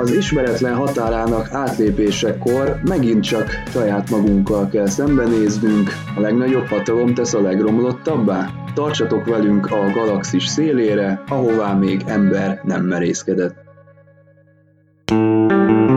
Az ismeretlen határának átlépésekor megint csak saját magunkkal kell szembenéznünk, a legnagyobb hatalom tesz a legromlottabbá? Tartsatok velünk a galaxis szélére, ahová még ember nem merészkedett. David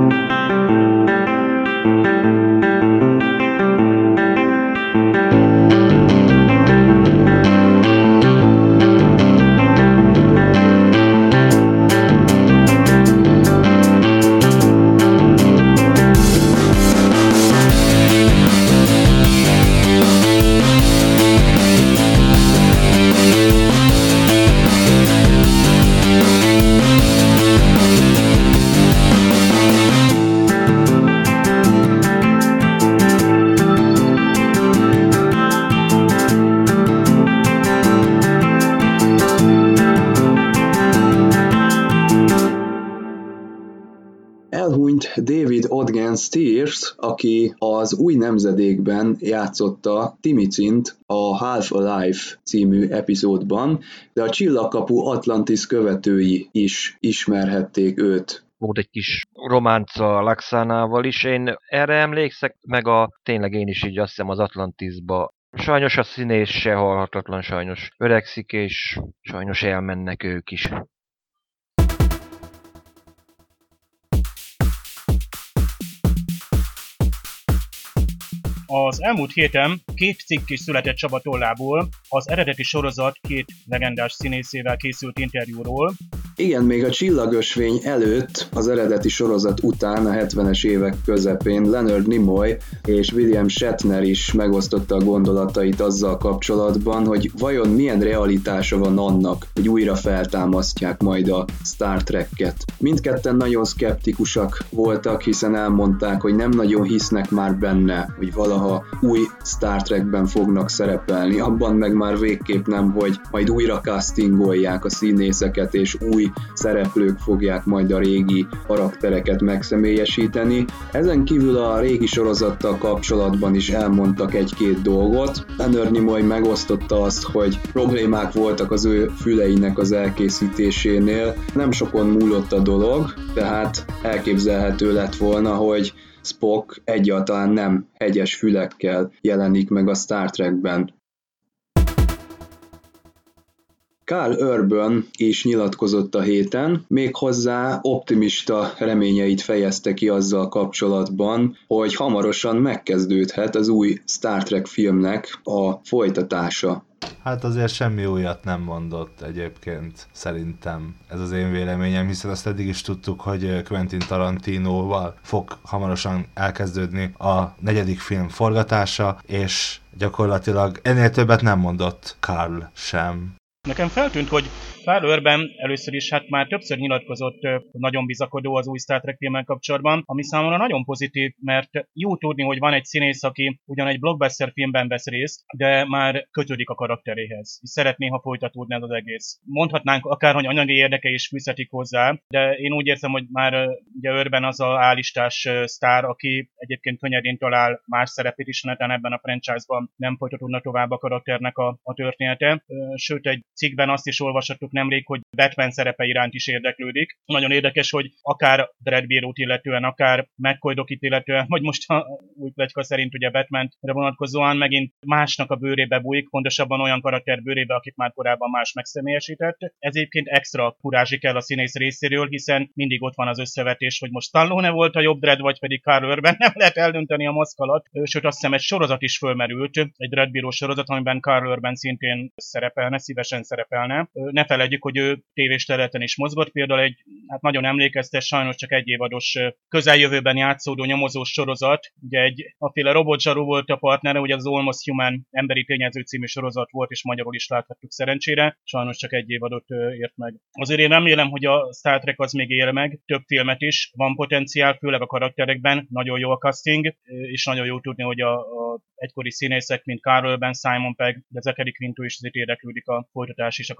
aki az új nemzedékben játszotta Timicint a Half Alive című epizódban, de a Csillagkapu Atlantis követői is ismerhették őt volt egy kis románca Laxánával is. Én erre emlékszek, meg a tényleg én is így azt hiszem az Atlantisba Sajnos a színész se halhatatlan, sajnos öregszik, és sajnos elmennek ők is. Az elmúlt héten két cikk is született Csaba tollából az eredeti sorozat két legendás színészével készült interjúról. Igen, még a csillagösvény előtt, az eredeti sorozat után, a 70-es évek közepén Leonard Nimoy és William Shatner is megosztotta a gondolatait azzal kapcsolatban, hogy vajon milyen realitása van annak, hogy újra feltámasztják majd a Star Trek-et. Mindketten nagyon szkeptikusak voltak, hiszen elmondták, hogy nem nagyon hisznek már benne, hogy valaha új Star Trekben fognak szerepelni. Abban meg már végképp nem, hogy majd újra castingolják a színészeket, és új szereplők fogják majd a régi karaktereket megszemélyesíteni. Ezen kívül a régi sorozattal kapcsolatban is elmondtak egy-két dolgot. Leonard Nimoy megosztotta azt, hogy problémák voltak az ő füleinek az elkészítésénél. Nem sokon múlott a dolog, tehát elképzelhető lett volna, hogy Spock egyáltalán nem hegyes fülekkel jelenik meg a Star Trekben. Carl Urban is nyilatkozott a héten, méghozzá optimista reményeit fejezte ki azzal kapcsolatban, hogy hamarosan megkezdődhet az új Star Trek filmnek a folytatása. Hát azért semmi újat nem mondott egyébként, szerintem ez az én véleményem, hiszen azt eddig is tudtuk, hogy Quentin Tarantinoval fog hamarosan elkezdődni a negyedik film forgatása, és gyakorlatilag ennél többet nem mondott Carl sem. Nekem feltűnt, hogy Carl először is hát már többször nyilatkozott, nagyon bizakodó az új Star Trek filmmel kapcsolatban, ami számomra nagyon pozitív, mert jó tudni, hogy van egy színész, aki ugyan egy blockbuster filmben vesz részt, de már kötődik a karakteréhez, és szeretné, ha folytatódna az egész. Mondhatnánk akár, hogy anyagi érdeke is fűzhetik hozzá, de én úgy érzem, hogy már ugye Urban az a állistás sztár, aki egyébként könnyedén talál más szerepét is, netán ebben a franchise-ban nem folytatódna tovább a karakternek a, a története. Sőt, egy cikkben azt is olvashattuk nemrég, hogy Batman szerepe iránt is érdeklődik. Nagyon érdekes, hogy akár Dread Bírót illetően, akár McCoy illetően, vagy most a új plegyka szerint ugye Batmanre vonatkozóan megint másnak a bőrébe bújik, pontosabban olyan karakter bőrébe, akit már korábban más megszemélyesített. Ez egyébként extra kurázsi kell a színész részéről, hiszen mindig ott van az összevetés, hogy most Stallone volt a jobb Dread, vagy pedig Carl Urban, nem lehet eldönteni a maszkalat. Sőt, azt hiszem egy sorozat is fölmerült, egy Dread Bíró sorozat, amiben Carl Urban szintén szerepelne, szívesen szerepelne. Ne felejtjük, hogy ő tévés területen is mozgott, például egy hát nagyon emlékeztes, sajnos csak egy évados közeljövőben játszódó nyomozós sorozat, ugye egy aféle robotzsarú volt a partnere, ugye az Almost Human emberi tényező című sorozat volt, és magyarul is láthattuk szerencsére, sajnos csak egy évadot ért meg. Azért én remélem, hogy a Star Trek az még él meg, több filmet is, van potenciál, főleg a karakterekben, nagyon jó a casting, és nagyon jó tudni, hogy a, a egykori színészek, mint Carl Urban, Simon Pegg, de Zachary Quinto is azért érdeklődik a folytatás és a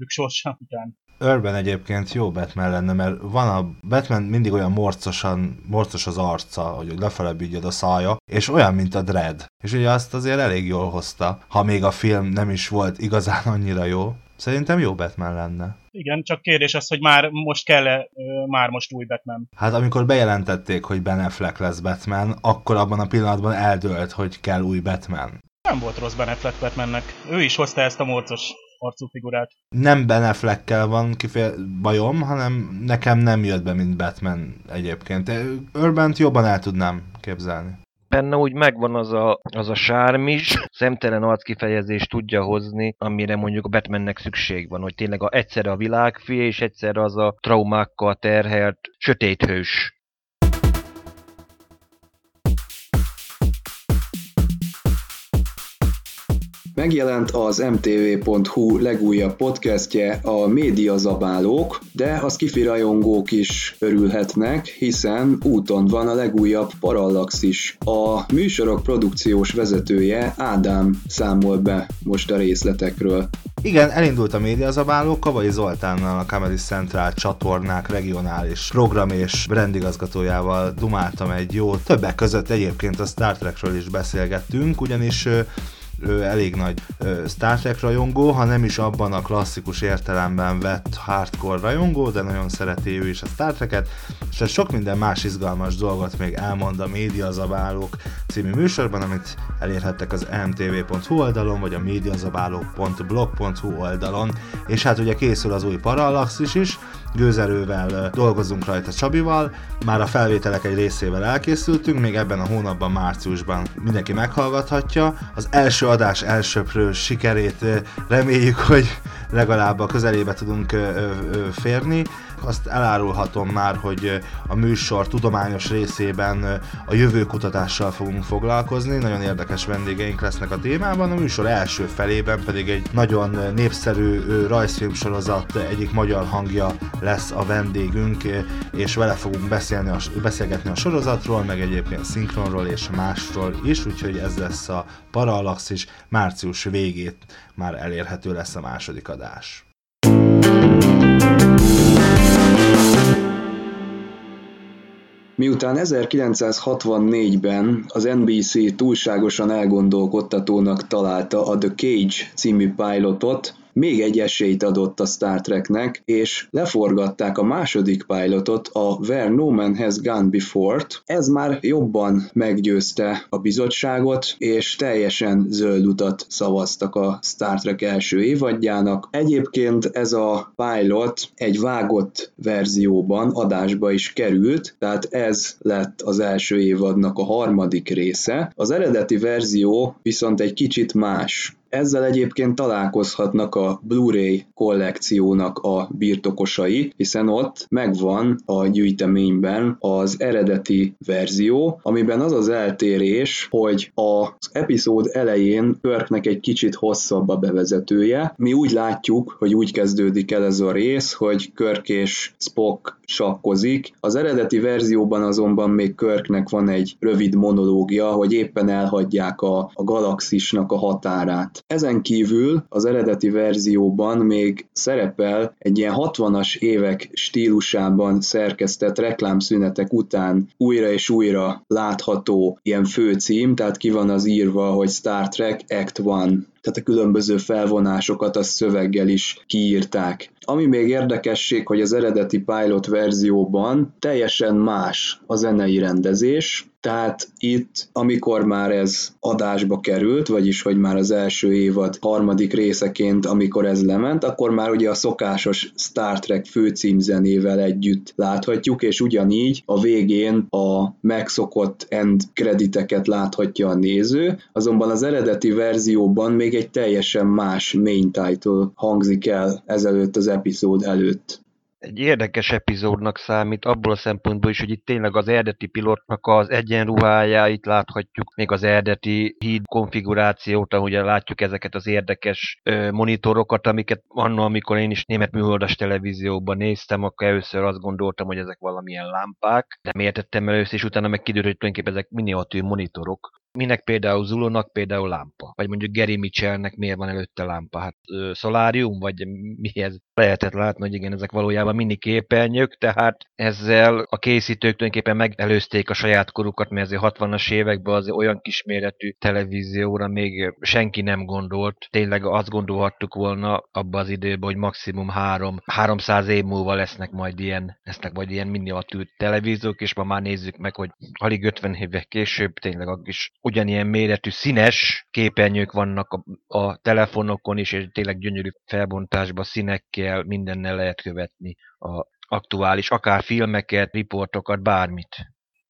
karakterük sorsa után. Urban egyébként jó Batman lenne, mert van a Batman mindig olyan morcosan, morcos az arca, hogy lefele a szája, és olyan, mint a Dread. És ugye azt azért elég jól hozta, ha még a film nem is volt igazán annyira jó. Szerintem jó Batman lenne. Igen, csak kérdés az, hogy már most kell-e már most új Batman. Hát amikor bejelentették, hogy Ben Affleck lesz Batman, akkor abban a pillanatban eldőlt, hogy kell új Batman. Nem volt rossz Ben Affleck Batmannek. Ő is hozta ezt a morcos arcú figurát. Nem Ben Affleckkel van kifeje bajom, hanem nekem nem jött be, mint Batman egyébként. Urbant jobban el tudnám képzelni benne úgy megvan az a, az a sárm is, szemtelen arckifejezést tudja hozni, amire mondjuk a Batmannek szükség van, hogy tényleg a, egyszerre a világfi, és egyszerre az a traumákkal terhelt sötéthős Megjelent az mtv.hu legújabb podcastje a Médiazabálók, de a skifi rajongók is örülhetnek, hiszen úton van a legújabb Parallax is. A műsorok produkciós vezetője Ádám számol be most a részletekről. Igen, elindult a médiazabáló, Kavai Zoltánnal a Comedy Central csatornák regionális program és brandigazgatójával dumáltam egy jó. Többek között egyébként a Star Trekről is beszélgettünk, ugyanis ő elég nagy Star Trek rajongó, ha nem is abban a klasszikus értelemben vett hardcore rajongó, de nagyon szereti ő is a Star Trek-et, és sok minden más izgalmas dolgot még elmond a Médiazabálók című műsorban, amit elérhettek az mtv.hu oldalon, vagy a médiazabálók.blog.hu oldalon, és hát ugye készül az új Parallaxis is, gőzerővel dolgozunk rajta Csabival, már a felvételek egy részével elkészültünk, még ebben a hónapban, márciusban mindenki meghallgathatja. Az első adás elsőprő sikerét reméljük, hogy legalább a közelébe tudunk férni. Azt elárulhatom már, hogy a műsor tudományos részében a jövőkutatással fogunk foglalkozni, nagyon érdekes vendégeink lesznek a témában, a műsor első felében pedig egy nagyon népszerű rajzfilmsorozat egyik magyar hangja lesz a vendégünk, és vele fogunk beszélni a, beszélgetni a sorozatról, meg egyébként szinkronról és másról is, úgyhogy ez lesz a Parallaxis, március végét már elérhető lesz a második adás. Miután 1964-ben az NBC túlságosan elgondolkodtatónak találta a The Cage című pilotot, még egy esélyt adott a Star Treknek, és leforgatták a második pilotot, a Where No Man Has Gone Before-t. Ez már jobban meggyőzte a bizottságot, és teljesen zöld utat szavaztak a Star Trek első évadjának. Egyébként ez a pilot egy vágott verzióban adásba is került, tehát ez lett az első évadnak a harmadik része. Az eredeti verzió viszont egy kicsit más. Ezzel egyébként találkozhatnak a Blu-ray kollekciónak a birtokosai, hiszen ott megvan a gyűjteményben az eredeti verzió, amiben az az eltérés, hogy az epizód elején Körknek egy kicsit hosszabb a bevezetője. Mi úgy látjuk, hogy úgy kezdődik el ez a rész, hogy Körk és Spock sakkozik. Az eredeti verzióban azonban még Körknek van egy rövid monológia, hogy éppen elhagyják a, a galaxisnak a határát. Ezen kívül az eredeti verzióban még szerepel egy ilyen 60-as évek stílusában szerkesztett reklámszünetek után újra és újra látható ilyen főcím, tehát ki van az írva, hogy Star Trek Act 1 tehát a különböző felvonásokat a szöveggel is kiírták. Ami még érdekesség, hogy az eredeti pilot verzióban teljesen más a zenei rendezés, tehát itt, amikor már ez adásba került, vagyis hogy már az első évad harmadik részeként, amikor ez lement, akkor már ugye a szokásos Star Trek főcímzenével együtt láthatjuk, és ugyanígy a végén a megszokott end krediteket láthatja a néző, azonban az eredeti verzióban még egy teljesen más main title hangzik el ezelőtt az epizód előtt. Egy érdekes epizódnak számít, abból a szempontból is, hogy itt tényleg az eredeti pilotnak az egyenruháját láthatjuk, még az eredeti híd konfigurációt, ahogy látjuk ezeket az érdekes monitorokat, amiket annól, amikor én is német műholdas televízióban néztem, akkor először azt gondoltam, hogy ezek valamilyen lámpák, de miért először, és utána meg kiderült, hogy tulajdonképpen ezek miniatűr monitorok, Minek például Zulónak például lámpa? Vagy mondjuk Gary Mitchellnek miért van előtte lámpa? Hát szolárium, vagy mi ez? Lehetett látni, hogy igen, ezek valójában mini képernyők, tehát ezzel a készítők tulajdonképpen megelőzték a saját korukat, mert azért 60-as években az olyan kisméretű televízióra még senki nem gondolt. Tényleg azt gondolhattuk volna abba az időben, hogy maximum 3, 300 év múlva lesznek majd ilyen, lesznek majd ilyen miniatűr televíziók, és ma már nézzük meg, hogy alig 50 évek később tényleg is ugyanilyen méretű színes képernyők vannak a, a telefonokon is, és tényleg gyönyörű felbontásban színekkel, mindennel lehet követni a aktuális, akár filmeket, riportokat, bármit.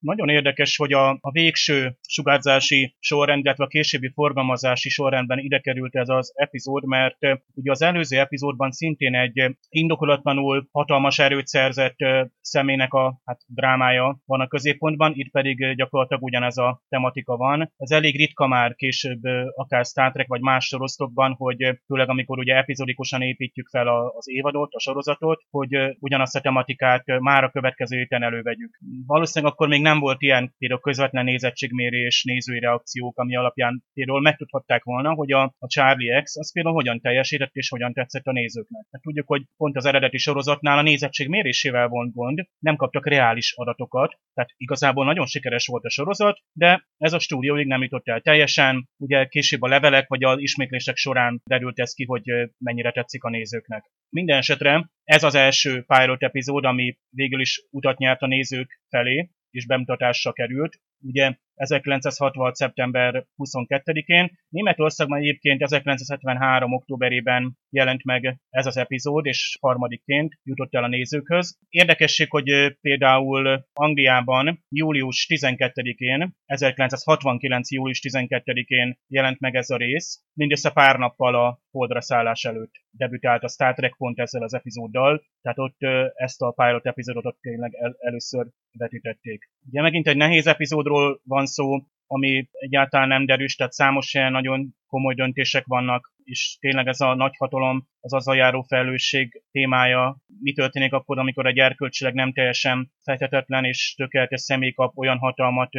Nagyon érdekes, hogy a, a végső sugárzási sorrend, illetve a későbbi forgalmazási sorrendben ide került ez az epizód, mert ugye az előző epizódban szintén egy indokolatlanul hatalmas erőt szerzett személynek a hát, drámája van a középpontban, itt pedig gyakorlatilag ugyanez a tematika van. Ez elég ritka már később akár Star Trek vagy más sorozatokban, hogy főleg amikor ugye epizódikusan építjük fel az évadot, a sorozatot, hogy ugyanazt a tematikát már a következő héten elővegyük. Valószínűleg akkor még nem nem volt ilyen például közvetlen nézettségmérés, nézői reakciók, ami alapján például megtudhatták volna, hogy a, a Charlie X az például hogyan teljesített és hogyan tetszett a nézőknek. Mert tudjuk, hogy pont az eredeti sorozatnál a nézettség mérésével volt gond, nem kaptak reális adatokat, tehát igazából nagyon sikeres volt a sorozat, de ez a stúdióig nem jutott el teljesen. Ugye később a levelek vagy az ismétlések során derült ez ki, hogy mennyire tetszik a nézőknek. Minden esetre ez az első pilot epizód, ami végül is utat nyert a nézők felé, és bemutatásra került. Ugye 1966. szeptember 22-én. Németországban egyébként 1973. októberében jelent meg ez az epizód, és harmadikként jutott el a nézőkhöz. Érdekesség, hogy például Angliában július 12-én, 1969. július 12-én jelent meg ez a rész, mindössze pár nappal a holdra szállás előtt debütált a Star Trek pont ezzel az epizóddal, tehát ott ezt a pilot epizódot tényleg el, először vetítették. Ugye megint egy nehéz epizódról van szó, ami egyáltalán nem derűs, tehát számos ilyen nagyon komoly döntések vannak, és tényleg ez a nagyhatalom, az azzal járó felelősség témája, mi történik akkor, amikor egy erkölcsileg nem teljesen fejtetetlen és tökéletes személy kap olyan hatalmat,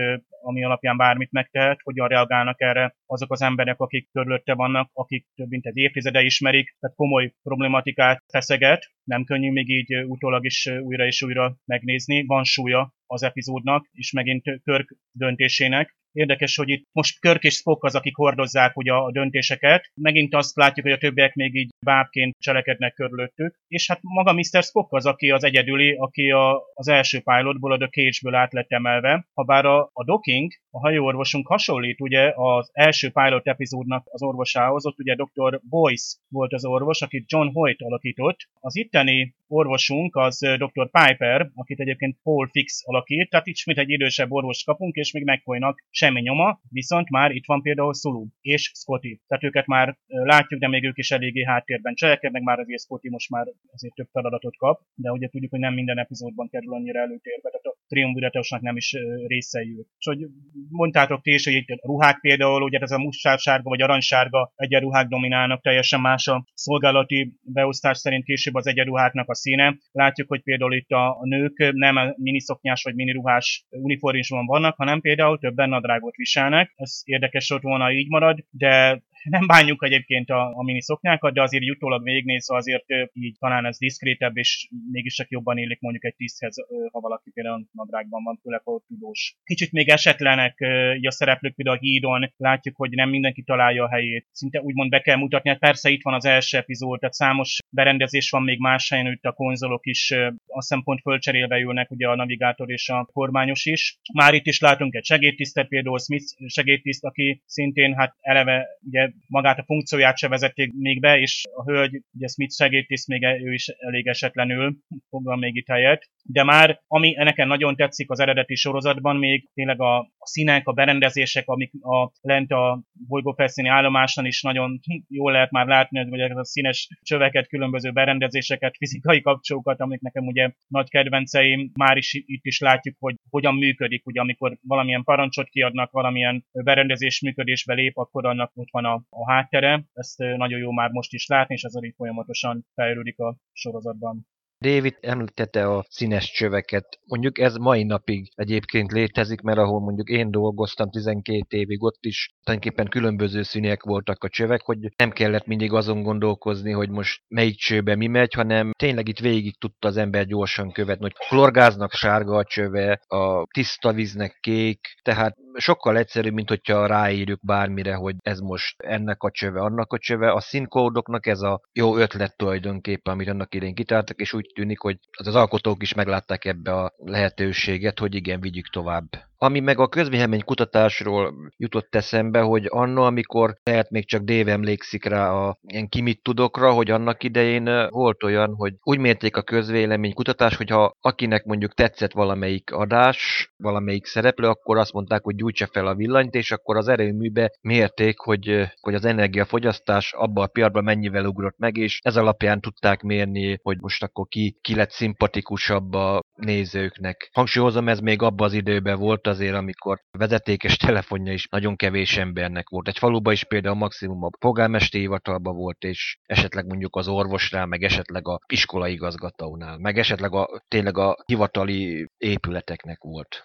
ami alapján bármit megtehet, hogyan reagálnak erre azok az emberek, akik körülötte vannak, akik több mint egy évtizede ismerik, tehát komoly problematikát feszeget, nem könnyű még így utólag is újra és újra megnézni, van súlya az epizódnak, és megint Körk döntésének, Érdekes, hogy itt most Körk és Spock az, akik hordozzák ugye a döntéseket. Megint azt látjuk, hogy a többiek még így bábként cselekednek körülöttük. És hát maga Mr. Spock az, aki az egyedüli, aki a, az első pilotból, a The Cage-ből át lett emelve. Habár a, a docking, a hajóorvosunk hasonlít ugye az első pilot epizódnak az orvosához, ott ugye Dr. Boyce volt az orvos, akit John Hoyt alakított. Az itteni orvosunk az Dr. Piper, akit egyébként Paul Fix alakít, tehát ismét egy idősebb orvos kapunk, és még megfolynak semmi nyoma, viszont már itt van például Sulu és Scotty. Tehát őket már látjuk, de még ők is eléggé háttérben cselekednek, már azért Scotty most már azért több feladatot kap, de ugye tudjuk, hogy nem minden epizódban kerül annyira előtérbe, tehát a triumviratosnak nem is részei ők. És hogy mondtátok ti is, hogy itt a ruhák például, ugye ez a muszársárga vagy aranysárga egyenruhák dominálnak, teljesen más a szolgálati beosztás szerint később az egyenruháknak a színe. Látjuk, hogy például itt a, nők nem miniszoknyás vagy miniruhás uniformizmusban vannak, hanem például többen nadrágot viselnek. Ez érdekes volt volna így marad, de nem bánjuk egyébként a, a mini szoknyákat, de azért utólag végignézve azért így talán ez diszkrétebb, és mégis csak jobban élik mondjuk egy tiszthez, ha valaki például nadrágban van, főleg ha tudós. Kicsit még esetlenek a szereplők, például a hídon, látjuk, hogy nem mindenki találja a helyét. Szinte úgymond be kell mutatni, hát persze itt van az első epizód, tehát számos berendezés van még más helyen, itt a konzolok is a szempont fölcserélve jönnek, ugye a navigátor és a kormányos is. Már itt is látunk egy segédtisztet, például Smith segédtiszt, aki szintén hát eleve ugye magát a funkcióját se vezették még be, és a hölgy, ugye Smith segédtiszt még ő is elég esetlenül foglal még itt helyet. De már, ami nekem nagyon tetszik az eredeti sorozatban, még tényleg a, a színek, a berendezések, amik a, lent a bolygófelszíni állomáson is nagyon jól lehet már látni, hogy ez a színes csöveket, különböző berendezéseket, fizikai kapcsolókat, amik nekem ugye nagy kedvenceim, már is itt is látjuk, hogy hogyan működik, ugye amikor valamilyen parancsot kiadnak, valamilyen berendezés működésbe lép, akkor annak ott van a, a háttere. Ezt nagyon jó már most is látni, és ez így folyamatosan fejlődik a sorozatban. David említette a színes csöveket. Mondjuk ez mai napig egyébként létezik, mert ahol mondjuk én dolgoztam 12 évig, ott is tulajdonképpen különböző színek voltak a csövek, hogy nem kellett mindig azon gondolkozni, hogy most melyik csőbe mi megy, hanem tényleg itt végig tudta az ember gyorsan követni, hogy klorgáznak sárga a csöve, a tiszta víznek kék, tehát sokkal egyszerűbb, mint hogyha ráírjuk bármire, hogy ez most ennek a csöve, annak a csöve. A színkódoknak ez a jó ötlet tulajdonképpen, amit annak idén kitártak, és úgy tűnik, hogy az alkotók is meglátták ebbe a lehetőséget, hogy igen, vigyük tovább. Ami meg a közvélemény kutatásról jutott eszembe, hogy anno, amikor lehet még csak Dave emlékszik rá a ilyen ki mit tudokra, hogy annak idején volt olyan, hogy úgy mérték a közvélemény kutatás, hogyha akinek mondjuk tetszett valamelyik adás, valamelyik szereplő, akkor azt mondták, hogy gyújtsa fel a villanyt, és akkor az erőműbe mérték, hogy, hogy az energiafogyasztás abban a piacban mennyivel ugrott meg, és ez alapján tudták mérni, hogy most akkor ki, ki lett szimpatikusabb a nézőknek. Hangsúlyozom, ez még abban az időben volt azért, amikor vezetékes telefonja is nagyon kevés embernek volt. Egy faluba is például maximum a polgármesteri hivatalban volt, és esetleg mondjuk az orvosnál, meg esetleg a iskolaigazgatónál, meg esetleg a, tényleg a hivatali épületeknek volt.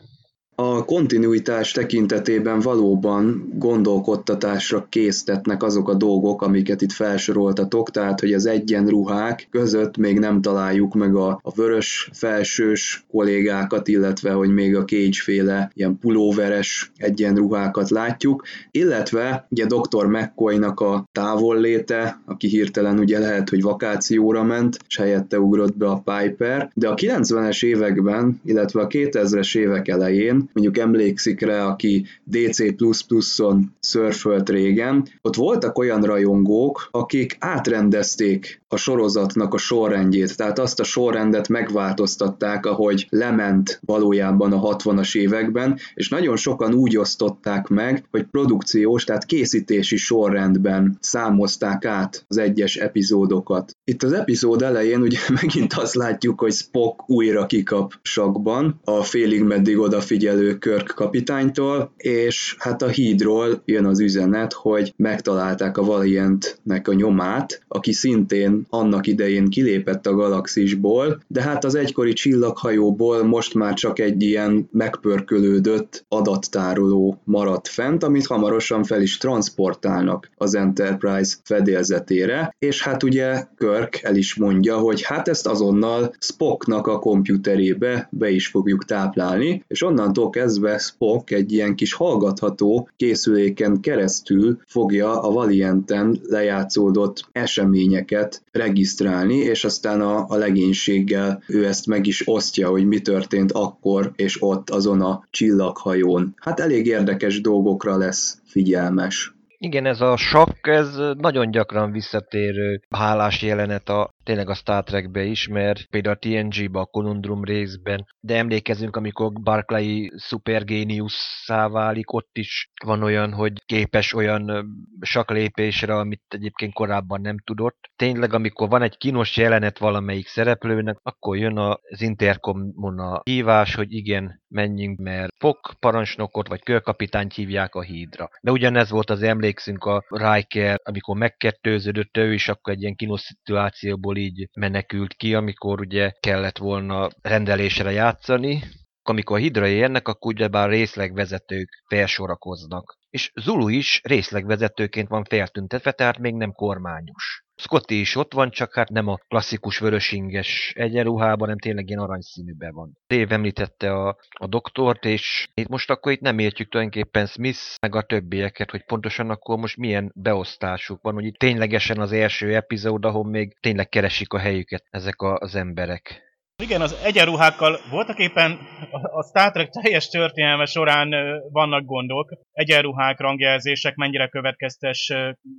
A kontinuitás tekintetében valóban gondolkodtatásra késztetnek azok a dolgok, amiket itt felsoroltatok, tehát hogy az egyenruhák között még nem találjuk meg a, a vörös felsős kollégákat, illetve hogy még a Cage-féle ilyen pulóveres egyenruhákat látjuk, illetve ugye Dr. McCoy-nak a távolléte, aki hirtelen ugye lehet, hogy vakációra ment, és helyette ugrott be a Piper, de a 90-es években, illetve a 2000-es évek elején mondjuk emlékszik rá, aki DC++-on szörfölt régen, ott voltak olyan rajongók, akik átrendezték a sorozatnak a sorrendjét, tehát azt a sorrendet megváltoztatták, ahogy lement valójában a 60-as években, és nagyon sokan úgy osztották meg, hogy produkciós, tehát készítési sorrendben számozták át az egyes epizódokat. Itt az epizód elején ugye megint azt látjuk, hogy Spock újra kikap sakban, a félig meddig odafigyelő Körk kapitánytól, és hát a hídról jön az üzenet, hogy megtalálták a Valiantnek a nyomát, aki szintén annak idején kilépett a galaxisból, de hát az egykori csillaghajóból most már csak egy ilyen megpörkölődött adattároló maradt fent, amit hamarosan fel is transportálnak az Enterprise fedélzetére, és hát ugye Kirk el is mondja, hogy hát ezt azonnal Spocknak a komputerébe be is fogjuk táplálni, és onnantól kezdve Spock egy ilyen kis hallgatható készüléken keresztül fogja a Valianten lejátszódott eseményeket regisztrálni, és aztán a, a legénységgel ő ezt meg is osztja, hogy mi történt akkor és ott azon a csillaghajón. Hát elég érdekes dolgokra lesz figyelmes. Igen, ez a sakk, ez nagyon gyakran visszatérő hálás jelenet a tényleg a Star Trekbe is, mert például a TNG-be, a Conundrum részben, de emlékezünk, amikor Barclay szupergéniusszá válik, ott is van olyan, hogy képes olyan saklépésre, amit egyébként korábban nem tudott. Tényleg, amikor van egy kínos jelenet valamelyik szereplőnek, akkor jön az interkomon a hívás, hogy igen, menjünk, mert Fok parancsnokot vagy körkapitányt hívják a hídra. De ugyanez volt az emlékszünk a Riker, amikor megkettőződött ő is, akkor egy ilyen kínos szituációból így menekült ki, amikor ugye kellett volna rendelésre játszani, amikor a hidra érnek, akkor ugyebár részlegvezetők felsorakoznak. És Zulu is részlegvezetőként van feltüntetve, tehát még nem kormányos. Scotty is ott van, csak hát nem a klasszikus vörösinges egyenruhában, hanem tényleg ilyen aranyszínűben van. Dave említette a, a doktort, és itt most akkor itt nem értjük tulajdonképpen Smith meg a többieket, hogy pontosan akkor most milyen beosztásuk van, hogy itt ténylegesen az első epizód, ahol még tényleg keresik a helyüket ezek az emberek. Igen, az egyenruhákkal voltak éppen a Star Trek teljes történelme során vannak gondok. Egyenruhák, rangjelzések, mennyire következtes,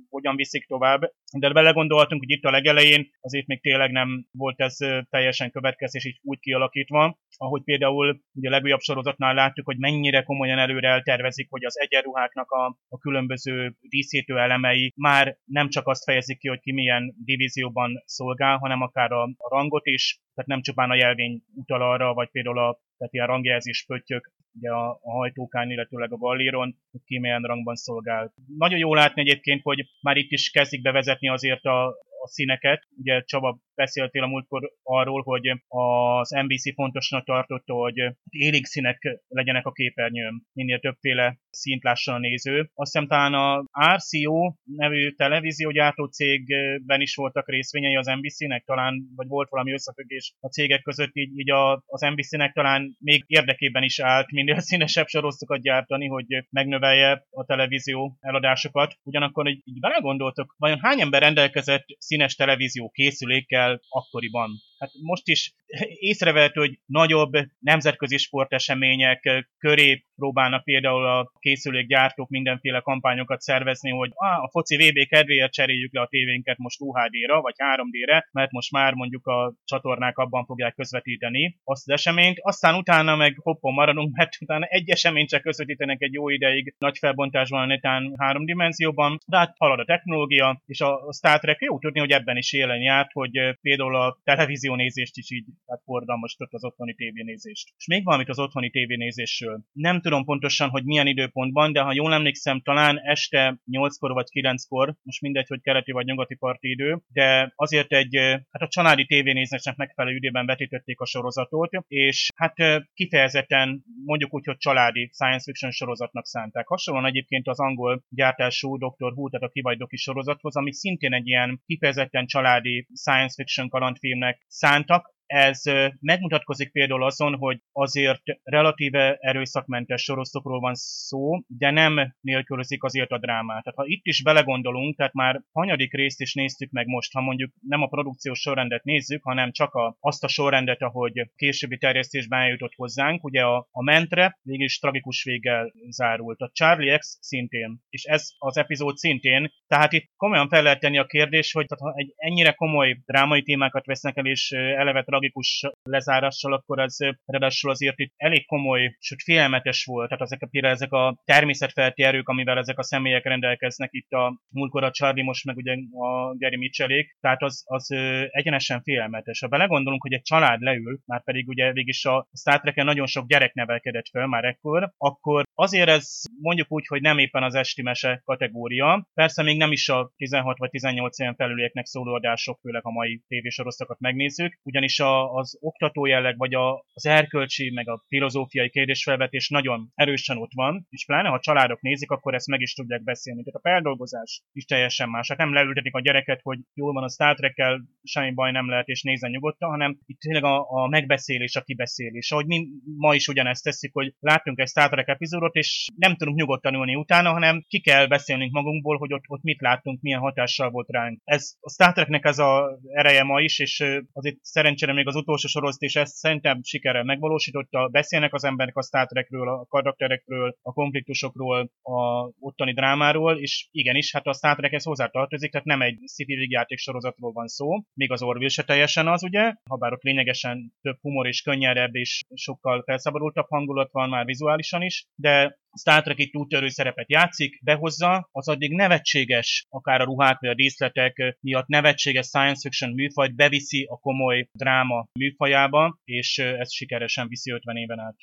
hogyan viszik tovább. De belegondoltunk, hogy itt a legelején azért még tényleg nem volt ez teljesen következés így úgy kialakítva. Ahogy például ugye a legújabb sorozatnál láttuk, hogy mennyire komolyan előre eltervezik, hogy az egyenruháknak a, a különböző díszítő elemei már nem csak azt fejezik ki, hogy ki milyen divízióban szolgál, hanem akár a, a rangot is, tehát nem csupán a jelvény utal arra, vagy például a tehát ilyen rangjelzés pöttyök ugye a, a hajtókán, illetőleg a galléron, ki milyen rangban szolgál. Nagyon jó látni egyébként, hogy már itt is kezdik bevezetni azért a, a színeket. Ugye Csaba beszéltél a múltkor arról, hogy az NBC fontosnak tartotta, hogy élénk színek legyenek a képernyőn, minél többféle színt lásson a néző. Azt hiszem talán a RCO nevű televíziógyártó cégben is voltak részvényei az NBC-nek, talán, vagy volt valami összefüggés a cégek között, így, így a, az NBC-nek talán még érdekében is állt minél színesebb sorozatokat gyártani, hogy megnövelje a televízió eladásokat. Ugyanakkor így, így belegondoltok, vajon hány ember rendelkezett színes televízió készülékkel akkoriban? Hát most is észrevehető, hogy nagyobb nemzetközi sportesemények köré próbálnak például a készülékgyártók mindenféle kampányokat szervezni, hogy ah, a foci VB kedvéért cseréljük le a tévénket most UHD-ra, vagy 3D-re, mert most már mondjuk a csatornák abban fogják közvetíteni azt az eseményt. Aztán utána meg hoppon maradunk, mert utána egy eseményt csak közvetítenek egy jó ideig nagy felbontásban a netán három dimenzióban, de hát halad a technológia, és a Star Trek jó tudni, hogy ebben is élen járt, hogy például a televíziónézést is így hát fordalmasított az otthoni tévénézést. És még valamit az otthoni tévénézésről. Nem tudom pontosan, hogy milyen időpontban, de ha jól emlékszem, talán este 8-kor vagy 9-kor, most mindegy, hogy keleti vagy nyugati parti idő, de azért egy, hát a családi tévénézésnek megfelelő időben vetítették a sorozatot, és hát kifejezetten mondjuk úgy, hogy családi science fiction sorozatnak szánták. Hasonlóan egyébként az angol gyártású Dr. Who, tehát a Kivagy sorozathoz, ami szintén egy ilyen kifejezetten családi science fiction kalandfilmnek szántak, ez megmutatkozik például azon, hogy azért relatíve erőszakmentes sorozatokról van szó, de nem nélkülözik azért a drámát. Tehát ha itt is belegondolunk, tehát már hanyadik részt is néztük meg most, ha mondjuk nem a produkciós sorrendet nézzük, hanem csak a, azt a sorrendet, ahogy későbbi terjesztésben eljutott hozzánk, ugye a, a mentre végig tragikus véggel zárult. A Charlie X szintén, és ez az epizód szintén, tehát itt komolyan fel lehet tenni a kérdés, hogy ha egy ennyire komoly drámai témákat vesznek el, és eleve tragikus lezárással, akkor ez ráadásul azért itt elég komoly, sőt félelmetes volt. Tehát ezek, például ezek a természetfelti erők, amivel ezek a személyek rendelkeznek itt a múltkor a Charlie, most meg ugye a Gary Mitchellék, tehát az, az egyenesen félelmetes. Ha belegondolunk, hogy egy család leül, már pedig ugye végig a Star Trek-en nagyon sok gyerek nevelkedett fel már ekkor, akkor azért ez mondjuk úgy, hogy nem éppen az esti mese kategória. Persze még nem is a 16 vagy 18 éven felülieknek szóló adások, főleg a mai tévésorozatokat megnézzük, ugyanis a az oktató jelleg, vagy a, az erkölcsi, meg a filozófiai kérdésfelvetés nagyon erősen ott van, és pláne ha családok nézik, akkor ezt meg is tudják beszélni. Tehát a feldolgozás is teljesen más. Hát nem leültetik a gyereket, hogy jól van a Star trek semmi baj nem lehet, és nézzen nyugodtan, hanem itt tényleg a, a megbeszélés, a kibeszélés. Ahogy mi ma is ugyanezt teszik, hogy látunk egy Star Trek epizódot, és nem tudunk nyugodtan ülni utána, hanem ki kell beszélnünk magunkból, hogy ott, ott mit láttunk, milyen hatással volt ránk. Ez a Star Treknek ez a ereje ma is, és azért szerencsére még az utolsó sorozat is ezt szerintem sikerrel megvalósította. Beszélnek az emberek a Star Trekről, a karakterekről, a konfliktusokról, a ottani drámáról, és igenis, hát a Star Trekhez hozzátartozik, tehát nem egy sci játék sorozatról van szó, még az Orville se teljesen az, ugye, ha bár ott lényegesen több humor és könnyedebb és sokkal felszabadultabb hangulat van már vizuálisan is, de Star Trek itt úttörő szerepet játszik, behozza az addig nevetséges, akár a ruhák vagy a díszletek miatt nevetséges science fiction műfajt beviszi a komoly dráma műfajába, és ez sikeresen viszi 50 éven át.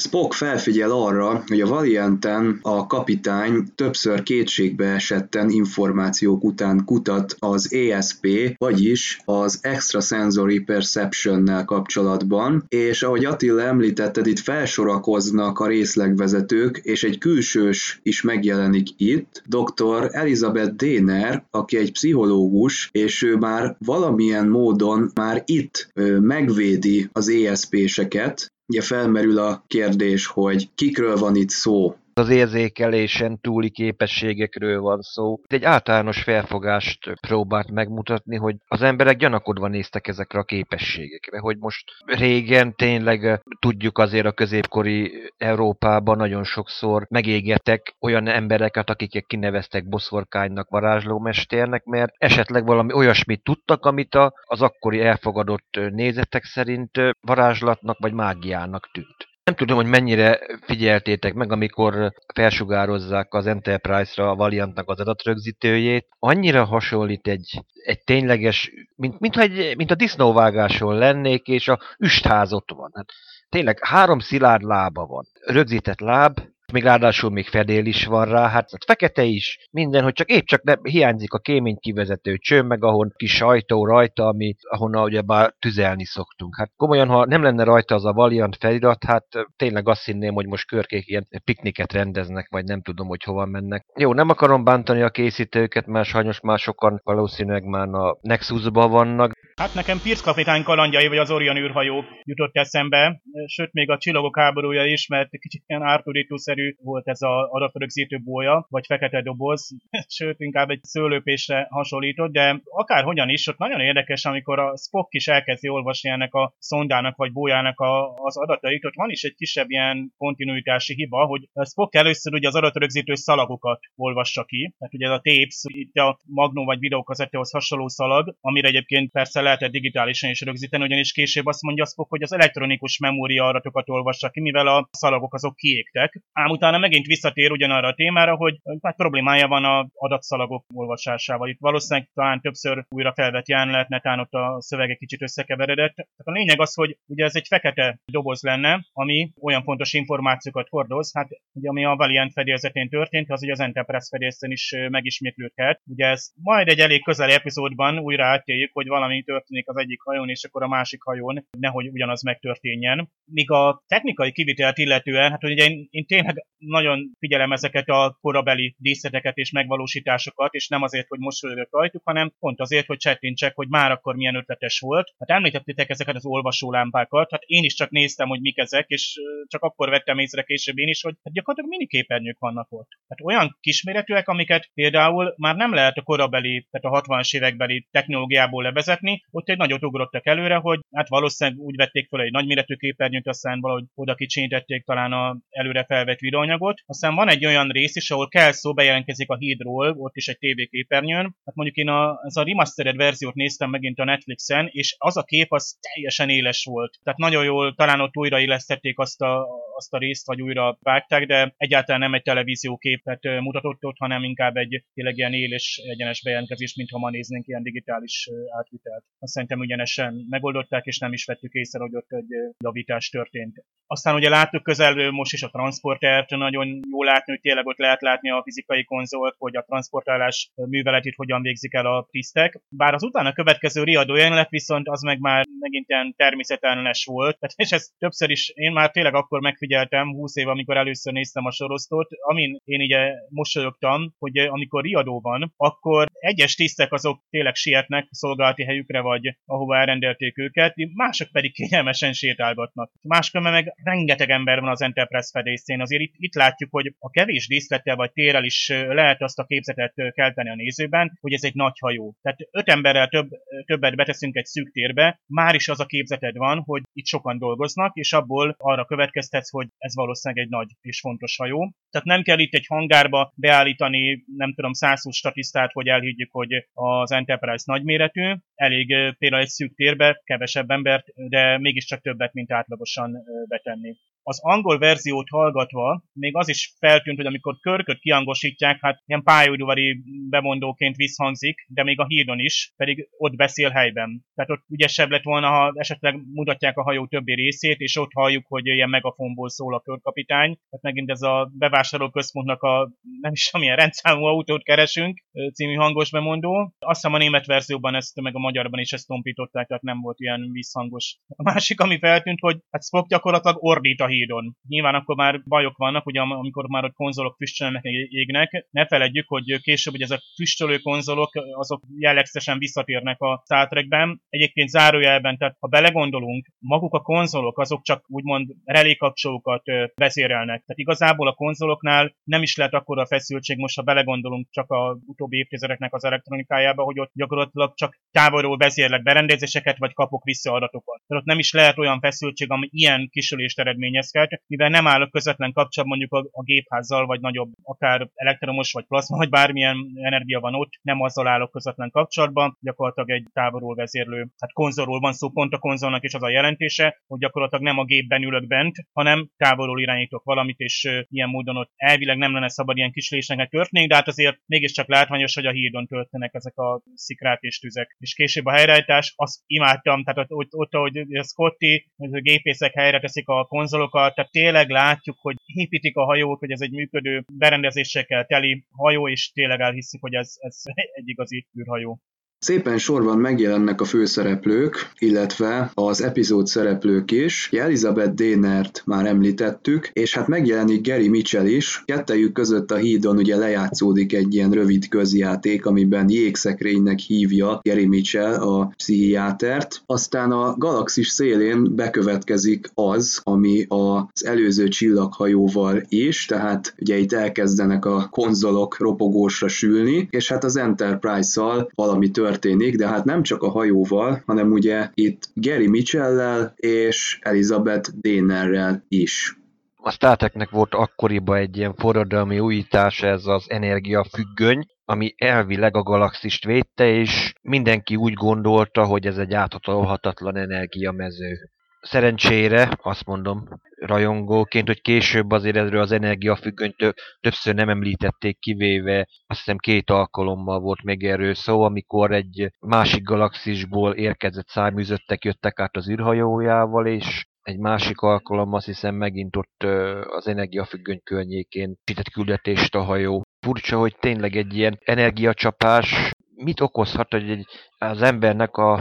Spock felfigyel arra, hogy a Valianten a kapitány többször kétségbe esetten információk után kutat az ESP, vagyis az Extrasensory Perception-nel kapcsolatban, és ahogy Attila említetted, itt felsorakoznak a részlegvezetők, és egy külsős is megjelenik itt, dr. Elizabeth Déner, aki egy pszichológus, és ő már valamilyen módon már itt megvédi az ESP-seket, Ugye felmerül a kérdés, hogy kikről van itt szó, az érzékelésen túli képességekről van szó. Egy általános felfogást próbált megmutatni, hogy az emberek gyanakodva néztek ezekre a képességekre, hogy most régen tényleg tudjuk azért a középkori Európában nagyon sokszor megégetek olyan embereket, akiket kineveztek boszorkánynak, varázslómesternek, mert esetleg valami olyasmit tudtak, amit az akkori elfogadott nézetek szerint varázslatnak vagy mágiának tűnt. Nem tudom, hogy mennyire figyeltétek meg, amikor felsugározzák az Enterprise-ra a Valiantnak az adatrögzítőjét. Annyira hasonlít egy, egy tényleges, mint, mint, egy, mint a disznóvágáson lennék, és a üstház ott van. Hát, tényleg három szilárd lába van. Rögzített láb, még ráadásul még fedél is van rá, hát fekete is, minden, hogy csak épp csak ne, hiányzik a kémény kivezető cső, meg ahon kis sajtó rajta, ami, ahonnan ugye bár tüzelni szoktunk. Hát komolyan, ha nem lenne rajta az a Valiant felirat, hát tényleg azt hinném, hogy most körkék ilyen pikniket rendeznek, vagy nem tudom, hogy hova mennek. Jó, nem akarom bántani a készítőket, mert sajnos már sokan valószínűleg már a Nexusban vannak, Hát nekem Pierce kapitány kalandjai vagy az Orion űrhajó jutott eszembe, sőt még a csillagok háborúja is, mert kicsit ilyen Arturito-szerű volt ez az adatrögzítő bója, vagy fekete doboz, sőt inkább egy szőlőpésre hasonlított, de akárhogyan is, ott nagyon érdekes, amikor a Spock is elkezdi olvasni ennek a szondának vagy bójának a, az adatait, ott van is egy kisebb ilyen kontinuitási hiba, hogy a Spock először ugye az adatrögzítő szalagokat olvassa ki, tehát ugye ez a tapes, itt a Magnum vagy videókazettehoz hasonló szalag, amire egyébként persze lehetett digitálisan is rögzíteni, ugyanis később azt mondja Spock, hogy az elektronikus memória adatokat olvassa ki, mivel a szalagok azok kiégtek. Ám utána megint visszatér ugyanarra a témára, hogy hát problémája van a adatszalagok olvasásával. Itt valószínűleg talán többször újra felvett jelenet, netán ott a szövege kicsit összekeveredett. Tehát a lényeg az, hogy ugye ez egy fekete doboz lenne, ami olyan fontos információkat hordoz, hát ugye ami a Valiant fedélzetén történt, az ugye az Enterprise fedélzeten is megismétlődhet. Ugye ez majd egy elég közeli epizódban újra átéljük, hogy valami történik az egyik hajón, és akkor a másik hajón nehogy ugyanaz megtörténjen. Míg a technikai kivitelt illetően, hát ugye én, én tényleg nagyon figyelem ezeket a korabeli díszleteket és megvalósításokat, és nem azért, hogy mosolyogok rajtuk, hanem pont azért, hogy csettintsek, hogy már akkor milyen ötletes volt. Hát említettétek ezeket az olvasólámpákat, hát én is csak néztem, hogy mik ezek, és csak akkor vettem észre később én is, hogy hát gyakorlatilag miniképernyők vannak ott. Hát olyan kisméretűek, amiket például már nem lehet a korabeli, tehát a 60-as évekbeli technológiából levezetni, ott egy nagyot ugrottak előre, hogy hát valószínűleg úgy vették fel egy nagyméretű képernyőt, aztán valahogy oda kicsinyítették talán a előre felvett videóanyagot. Aztán van egy olyan rész is, ahol kell szó bejelentkezik a hídról, ott is egy TV képernyőn. Hát mondjuk én a, az a remastered verziót néztem megint a Netflixen, és az a kép az teljesen éles volt. Tehát nagyon jól, talán ott újraillesztették azt a, azt a részt, vagy újra vágták, de egyáltalán nem egy televízióképet mutatott ott, hanem inkább egy tényleg ilyen éles egyenes bejelentkezés, mintha ma néznénk ilyen digitális átvitelt. Azt szerintem ugyanesen megoldották, és nem is vettük észre, hogy ott egy javítás történt. Aztán ugye láttuk közelről most is a transportert, nagyon jól látni, hogy tényleg ott lehet látni a fizikai konzolt, hogy a transportálás műveletét hogyan végzik el a tisztek. Bár az utána következő riadó jelenet viszont az meg már megint ilyen természetellenes volt, Tehát, és ezt többször is én már tényleg akkor megfigyeltem, 20 év, amikor először néztem a sorosztot, amin én ugye mosolyogtam, hogy amikor riadó van, akkor egyes tisztek azok tényleg sietnek szolgálati helyükre, vagy ahova elrendelték őket, mások pedig kényelmesen sétálgatnak. Máskülönben meg rengeteg ember van az Enterprise fedészén, azért itt, itt látjuk, hogy a kevés díszlettel vagy térrel is lehet azt a képzetet kelteni a nézőben, hogy ez egy nagy hajó. Tehát öt emberrel több, többet beteszünk egy szűk térbe, már is az a képzeted van, hogy itt sokan dolgoznak, és abból arra következtetsz, hogy ez valószínűleg egy nagy és fontos hajó. Tehát nem kell itt egy hangárba beállítani, nem tudom, 120 statisztát, hogy elhiggyük, hogy az Enterprise nagyméretű. Elég például egy szűk térbe, kevesebb embert, de mégiscsak többet, mint átlagosan betenni az angol verziót hallgatva még az is feltűnt, hogy amikor körköt kiangosítják, hát ilyen pályaudvari bemondóként visszhangzik, de még a hídon is, pedig ott beszél helyben. Tehát ott ügyesebb lett volna, ha esetleg mutatják a hajó többi részét, és ott halljuk, hogy ilyen megafonból szól a körkapitány. Tehát megint ez a bevásárlóközpontnak a nem is amilyen rendszámú autót keresünk című hangos bemondó. Azt hiszem a német verzióban ezt, meg a magyarban is ezt tompították, tehát nem volt ilyen visszhangos. A másik, ami feltűnt, hogy hát Spock gyakorlatilag ordít a híd hídon. Nyilván akkor már bajok vannak, ugye amikor már a konzolok füstölnek, égnek. Ne feledjük, hogy később hogy ez a füstölő konzolok, azok jellegzetesen visszatérnek a Star Trekben. Egyébként zárójelben, tehát ha belegondolunk, maguk a konzolok, azok csak úgymond relékapcsolókat vezérelnek. Tehát igazából a konzoloknál nem is lehet a feszültség, most ha belegondolunk csak a utóbbi évtizedeknek az elektronikájába, hogy ott gyakorlatilag csak távolról vezérlek berendezéseket, vagy kapok vissza adatokat. Tehát ott nem is lehet olyan feszültség, ami ilyen kisülést eredményez mivel nem állok közvetlen kapcsolatban mondjuk a, a gépházzal, vagy nagyobb, akár elektromos, vagy plazma, vagy bármilyen energia van ott, nem azzal állok közvetlen kapcsolatban, gyakorlatilag egy távolról vezérlő, hát konzolról van szó, pont a konzolnak is az a jelentése, hogy gyakorlatilag nem a gépben ülök bent, hanem távolról irányítok valamit, és ilyen módon ott elvileg nem lenne szabad ilyen kislésnek történni, de hát azért mégiscsak látványos, hogy a hídon töltenek ezek a szikrák és tüzek. És később a helyreállítás, azt imádtam, tehát ott, ott, ott ahogy Scotty, a gépészek helyre teszik a konzolokat, kapcsolókat, tehát tényleg látjuk, hogy építik a hajót, hogy ez egy működő berendezésekkel teli hajó, és tényleg elhiszik, hogy ez, ez egy igazi űrhajó. Szépen sorban megjelennek a főszereplők, illetve az epizód szereplők is. Elizabeth Dénert már említettük, és hát megjelenik Gary Mitchell is. Kettejük között a hídon ugye lejátszódik egy ilyen rövid közjáték, amiben jégszekrénynek hívja Gary Mitchell a pszichiátert. Aztán a galaxis szélén bekövetkezik az, ami az előző csillaghajóval is, tehát ugye itt elkezdenek a konzolok ropogósra sülni, és hát az Enterprise-szal valami történik történik, de hát nem csak a hajóval, hanem ugye itt Gary Mitchell-lel és Elizabeth Dénerrel is. A Star volt akkoriban egy ilyen forradalmi újítás, ez az energiafüggöny, ami elvileg a galaxist védte, és mindenki úgy gondolta, hogy ez egy áthatolhatatlan energiamező szerencsére, azt mondom rajongóként, hogy később azért erről az energiafüggönyt többször nem említették kivéve, azt hiszem két alkalommal volt még erről szó, amikor egy másik galaxisból érkezett száműzöttek jöttek át az űrhajójával, és egy másik alkalom azt hiszem megint ott az energiafüggöny környékén csitett küldetést a hajó. Furcsa, hogy tényleg egy ilyen energiacsapás mit okozhat, hogy egy, az embernek a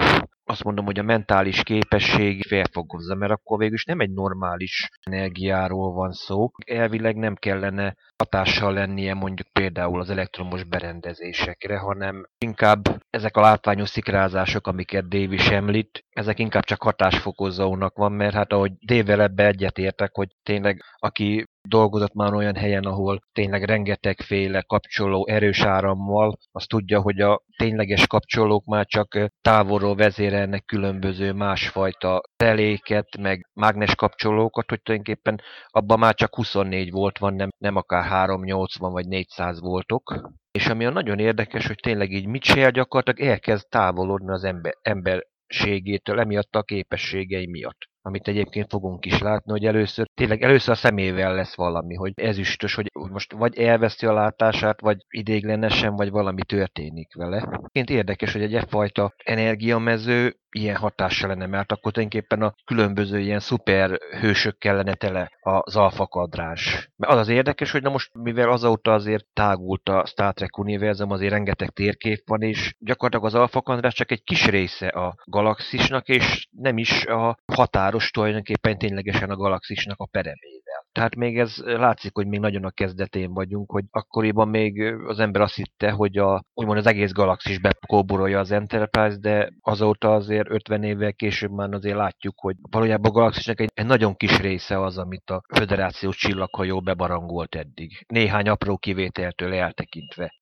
azt mondom, hogy a mentális képesség felfogozza, mert akkor végül is nem egy normális energiáról van szó. Elvileg nem kellene hatással lennie mondjuk például az elektromos berendezésekre, hanem inkább ezek a látványos szikrázások, amiket Dave is említ, ezek inkább csak hatásfokozónak van, mert hát ahogy Dave-vel ebbe egyetértek, hogy tényleg aki dolgozott már olyan helyen, ahol tényleg rengetegféle kapcsoló erős árammal, azt tudja, hogy a tényleges kapcsolók már csak távolról vezérelnek különböző másfajta reléket, meg mágnes kapcsolókat, hogy tulajdonképpen abban már csak 24 volt van, nem, nem akár 380 vagy 400 voltok. És ami a nagyon érdekes, hogy tényleg így Mitchell gyakorlatilag elkezd távolodni az ember, emberségétől, emiatt a képességei miatt amit egyébként fogunk is látni, hogy először, tényleg először a szemével lesz valami, hogy ezüstös, hogy most vagy elveszti a látását, vagy idéglenesen, vagy valami történik vele. Egyébként érdekes, hogy egy e fajta energiamező ilyen hatással lenne, mert akkor tulajdonképpen a különböző ilyen szuper hősök kellene tele az alfa kadrás. Mert az az érdekes, hogy na most, mivel azóta azért tágult a Star Trek univerzum, azért rengeteg térkép van, és gyakorlatilag az alfa kadrás csak egy kis része a galaxisnak, és nem is a határos tulajdonképpen ténylegesen a galaxisnak a peremével. Tehát még ez látszik, hogy még nagyon a kezdetén vagyunk, hogy akkoriban még az ember azt hitte, hogy a, úgymond az egész galaxis bekóborolja az Enterprise, de azóta azért 50 évvel később már azért látjuk, hogy valójában a galaxisnak egy, egy nagyon kis része az, amit a föderációs csillaghajó bebarangolt eddig. Néhány apró kivételtől eltekintve.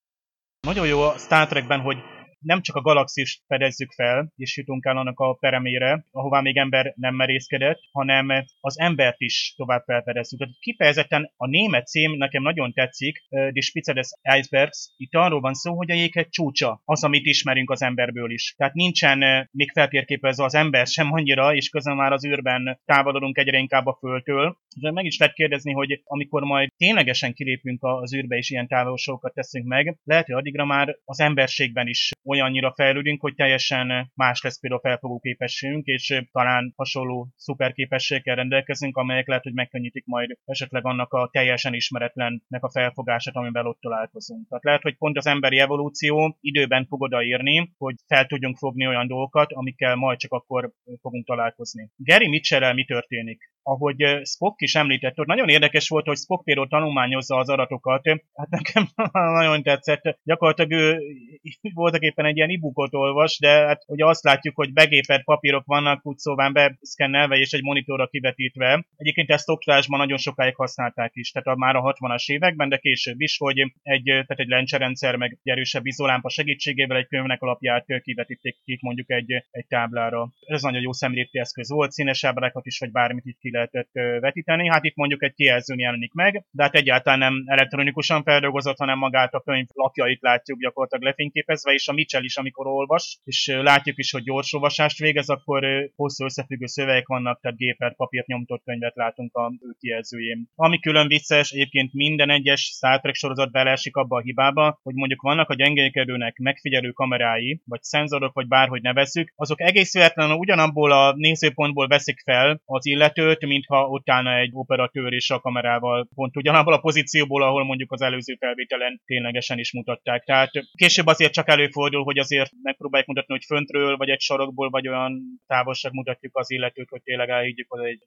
Nagyon jó a Star Trekben, hogy nem csak a galaxist fedezzük fel, és jutunk el annak a peremére, ahová még ember nem merészkedett, hanem az embert is tovább felfedezzük. Tehát kifejezetten a német cím nekem nagyon tetszik, Die Spitze des Eisbergs. Itt arról van szó, hogy a jéghegy csúcsa, az, amit ismerünk az emberből is. Tehát nincsen még feltérképezve az ember sem annyira, és közben már az űrben távolodunk egyre inkább a földtől. De meg is lehet kérdezni, hogy amikor majd ténylegesen kilépünk az űrbe és ilyen távolságokat teszünk meg, lehet, hogy addigra már az emberségben is olyannyira fejlődünk, hogy teljesen más lesz például a felfogó képességünk, és talán hasonló szuperképességekkel rendelkezünk, amelyek lehet, hogy megkönnyítik majd esetleg annak a teljesen ismeretlennek a felfogását, amivel ott találkozunk. Tehát lehet, hogy pont az emberi evolúció időben fog odaírni, hogy fel tudjunk fogni olyan dolgokat, amikkel majd csak akkor fogunk találkozni. Gary mitchell mi történik? Ahogy Spock is említett, hogy nagyon érdekes volt, hogy Spock például tanulmányozza az adatokat. Hát nekem nagyon tetszett. Gyakorlatilag ő voltak éppen egy ilyen ibukot olvas, de hát ugye azt látjuk, hogy begépelt papírok vannak, úgy szóval beszkennelve és egy monitorra kivetítve. Egyébként ezt oktatásban nagyon sokáig használták is, tehát már a 60-as években, de később is, hogy egy, tehát egy lencserendszer meg egy erősebb izolámpa segítségével egy könyvnek alapját kivetíték ki mondjuk egy, egy táblára. Ez nagyon jó szemléti eszköz volt, színes ábrákat is, vagy bármit ki lehetett vetíteni. Hát itt mondjuk egy kijelzőn jelenik meg, de hát egyáltalán nem elektronikusan feldolgozott, hanem magát a könyv lapjait látjuk gyakorlatilag lefényképezve, és a Mitchell is, amikor olvas, és látjuk is, hogy gyors olvasást végez, akkor hosszú összefüggő szövegek vannak, tehát gépelt papírt nyomtott könyvet látunk a kijelzőjén. Ami külön vicces, egyébként minden egyes Star Trek sorozat beleesik abba a hibába, hogy mondjuk vannak a gyengélkedőnek megfigyelő kamerái, vagy szenzorok, vagy bárhogy nevezzük, azok egész véletlenül ugyanabból a nézőpontból veszik fel az illetőt, mintha ott állna egy operatőr és a kamerával pont ugyanabból a pozícióból, ahol mondjuk az előző felvételen ténylegesen is mutatták. Tehát később azért csak előfordul, hogy azért megpróbáljuk mutatni, hogy föntről, vagy egy sarokból, vagy olyan távolság mutatjuk az illetőt, hogy tényleg elhiggyük, hogy egy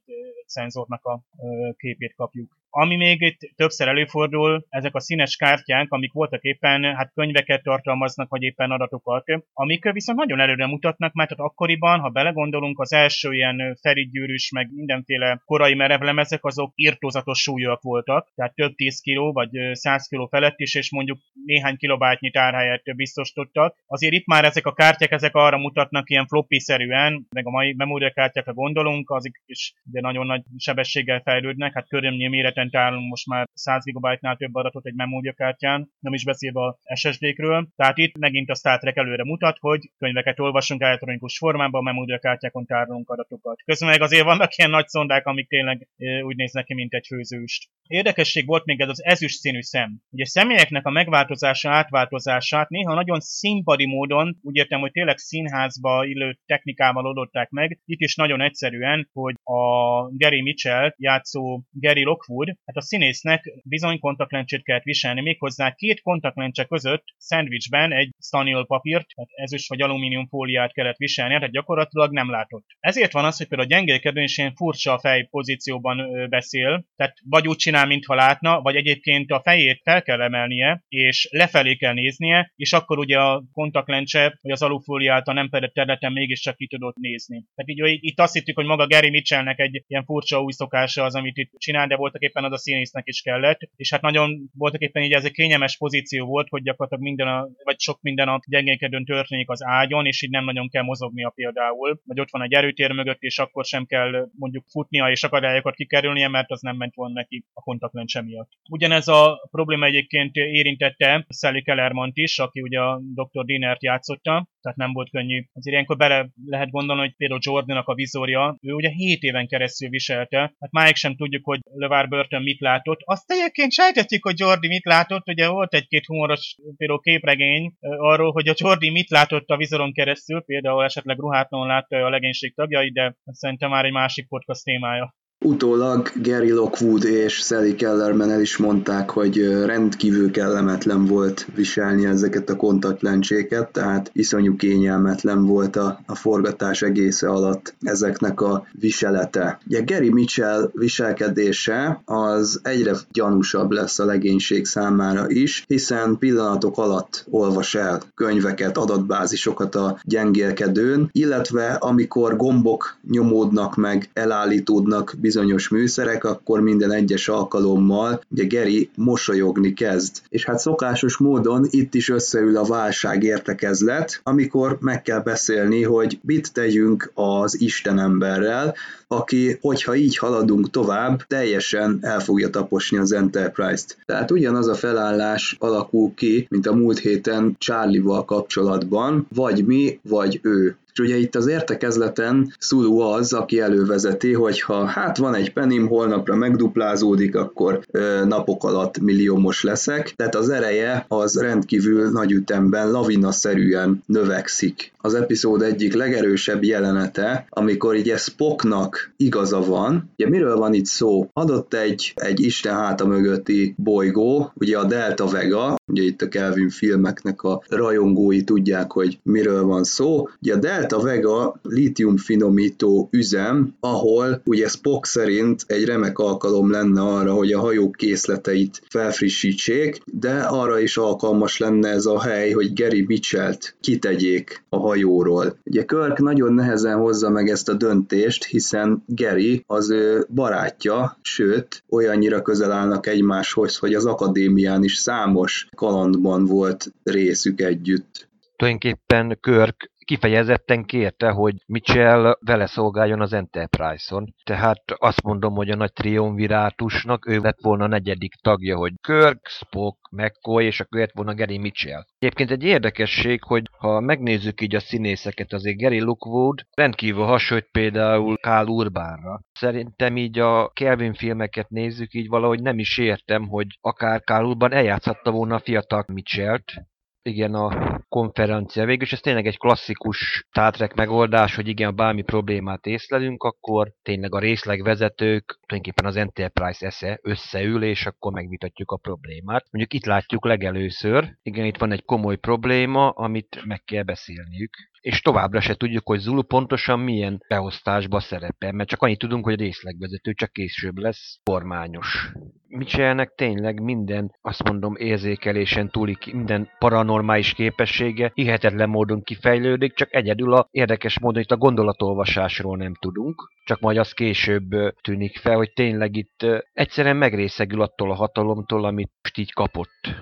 szenzornak a képét kapjuk. Ami még itt többször előfordul, ezek a színes kártyák, amik voltak éppen hát könyveket tartalmaznak, vagy éppen adatokat, amik viszont nagyon előre mutatnak, mert hát akkoriban, ha belegondolunk, az első ilyen ferigyűrűs, meg mindenféle korai merevlemezek, azok írtózatos súlyok voltak, tehát több 10 kiló, vagy 100 kiló felett is, és mondjuk néhány kilobátnyi tárhelyet biztosítottak. Azért itt már ezek a kártyák, ezek arra mutatnak ilyen floppy-szerűen, meg a mai memóriakártyákra gondolunk, azok is de nagyon nagy sebességgel fejlődnek, hát körülményű méreten tárolunk most már 100 GB-nál több adatot egy memóriakártyán, nem is beszélve a SSD-kről. Tehát itt megint a Star Trek előre mutat, hogy könyveket olvasunk elektronikus formában, memóriakártyákon tárolunk adatokat. Közben meg azért vannak ilyen nagy szondák, amik tényleg úgy néznek ki, mint egy főzőst. Érdekesség volt még ez az ezüst színű szem. Ugye személyeknek a megváltozása, átváltozását néha nagyon színpadi módon, úgy értem, hogy tényleg színházba illő technikával oldották meg. Itt is nagyon egyszerűen, hogy a Gary Mitchell játszó Gary Lockwood, hát a színésznek bizony kontaktlencsét kellett viselni, méghozzá két kontaktlencse között szendvicsben egy staniol papírt, tehát ezüst vagy alumínium fóliát kellett viselni, tehát gyakorlatilag nem látott. Ezért van az, hogy például a gyengélkedő is ilyen furcsa fej pozícióban beszél, tehát vagy úgy csinál, mintha látna, vagy egyébként a fejét fel kell emelnie, és lefelé kell néznie, és akkor ugye a kontaktlencse, vagy az alufólia által nem fedett területen mégiscsak ki tudott nézni. Tehát így, itt azt hittük, hogy maga Gary Mitchellnek egy ilyen furcsa új szokása az, amit itt csinál, de voltak éppen az a színésznek is kellett, és hát nagyon voltak éppen így ez egy kényelmes pozíció volt, hogy gyakorlatilag minden, a, vagy sok minden a gyengékedőn történik az ágyon, és így nem nagyon kell mozognia például, vagy ott van egy erőtér mögött, és akkor sem kell mondjuk futnia és akadályokat kikerülnie, mert az nem ment volna neki a kontaktlencse miatt. Ugyanez a probléma egyébként érintette Sally Kellermant is, aki ugye a Dr. Dinert játszotta, tehát nem volt könnyű. Azért ilyenkor bele lehet gondolni, hogy például Jordannak a vizorja, ő ugye 7 éven keresztül viselte, hát máig sem tudjuk, hogy LeVar Burton mit látott. Azt egyébként sejtetjük, hogy Jordi mit látott, ugye volt egy-két humoros például képregény arról, hogy a Jordi mit látott a vizoron keresztül, például esetleg ruhátlanul látta a legénység tagjai, de szerintem már egy másik podcast témája. Utólag Gary Lockwood és Sally Kellerman el is mondták, hogy rendkívül kellemetlen volt viselni ezeket a kontaktlencséket, tehát iszonyú kényelmetlen volt a, a forgatás egésze alatt ezeknek a viselete. Ugye Gary Mitchell viselkedése az egyre gyanúsabb lesz a legénység számára is, hiszen pillanatok alatt olvas el könyveket, adatbázisokat a gyengélkedőn, illetve amikor gombok nyomódnak meg, elállítódnak bizonyos műszerek, akkor minden egyes alkalommal ugye Geri mosolyogni kezd. És hát szokásos módon itt is összeül a válság értekezlet, amikor meg kell beszélni, hogy mit tegyünk az Isten emberrel, aki, hogyha így haladunk tovább, teljesen el fogja taposni az Enterprise-t. Tehát ugyanaz a felállás alakul ki, mint a múlt héten Charlie-val kapcsolatban, vagy mi, vagy ő. És ugye itt az értekezleten Sulu az, aki elővezeti, hogy ha hát van egy penim, holnapra megduplázódik, akkor ö, napok alatt milliómos leszek. Tehát az ereje az rendkívül nagy ütemben, lavinaszerűen növekszik. Az epizód egyik legerősebb jelenete, amikor ugye Spocknak igaza van. Ugye miről van itt szó? Adott egy, egy Isten háta mögötti bolygó, ugye a Delta Vega, ugye itt a Kelvin filmeknek a rajongói tudják, hogy miről van szó. Ugye a Delta Vega litium finomító üzem, ahol ugye Spock szerint egy remek alkalom lenne arra, hogy a hajók készleteit felfrissítsék, de arra is alkalmas lenne ez a hely, hogy Gary Mitchell-t kitegyék a hajóról. Ugye Kirk nagyon nehezen hozza meg ezt a döntést, hiszen Gary az ő barátja, sőt, olyannyira közel állnak egymáshoz, hogy az akadémián is számos kalandban volt részük együtt. Tulajdonképpen Körk kifejezetten kérte, hogy Mitchell vele szolgáljon az Enterprise-on. Tehát azt mondom, hogy a nagy triumvirátusnak ő lett volna a negyedik tagja, hogy Kirk, Spock, McCoy és akkor lett volna Gary Mitchell. Egyébként egy érdekesség, hogy ha megnézzük így a színészeket, azért Gary Lookwood rendkívül hasonlít például Kál Urbánra. Szerintem így a Kelvin filmeket nézzük, így valahogy nem is értem, hogy akár Kál Urban eljátszhatta volna a fiatal Mitchellt, igen, a konferencia. Végülis ez tényleg egy klasszikus Star Trek megoldás, hogy igen, bármi problémát észlelünk, akkor tényleg a részlegvezetők, tulajdonképpen az Enterprise esze összeül, és akkor megvitatjuk a problémát. Mondjuk itt látjuk legelőször, igen, itt van egy komoly probléma, amit meg kell beszélniük és továbbra se tudjuk, hogy Zulu pontosan milyen beosztásba szerepel, mert csak annyit tudunk, hogy részlegvezető csak később lesz formányos. Michelnek tényleg minden, azt mondom, érzékelésen túli, minden paranormális képessége hihetetlen módon kifejlődik, csak egyedül a érdekes módon itt a gondolatolvasásról nem tudunk, csak majd az később tűnik fel, hogy tényleg itt egyszerűen megrészegül attól a hatalomtól, amit most így kapott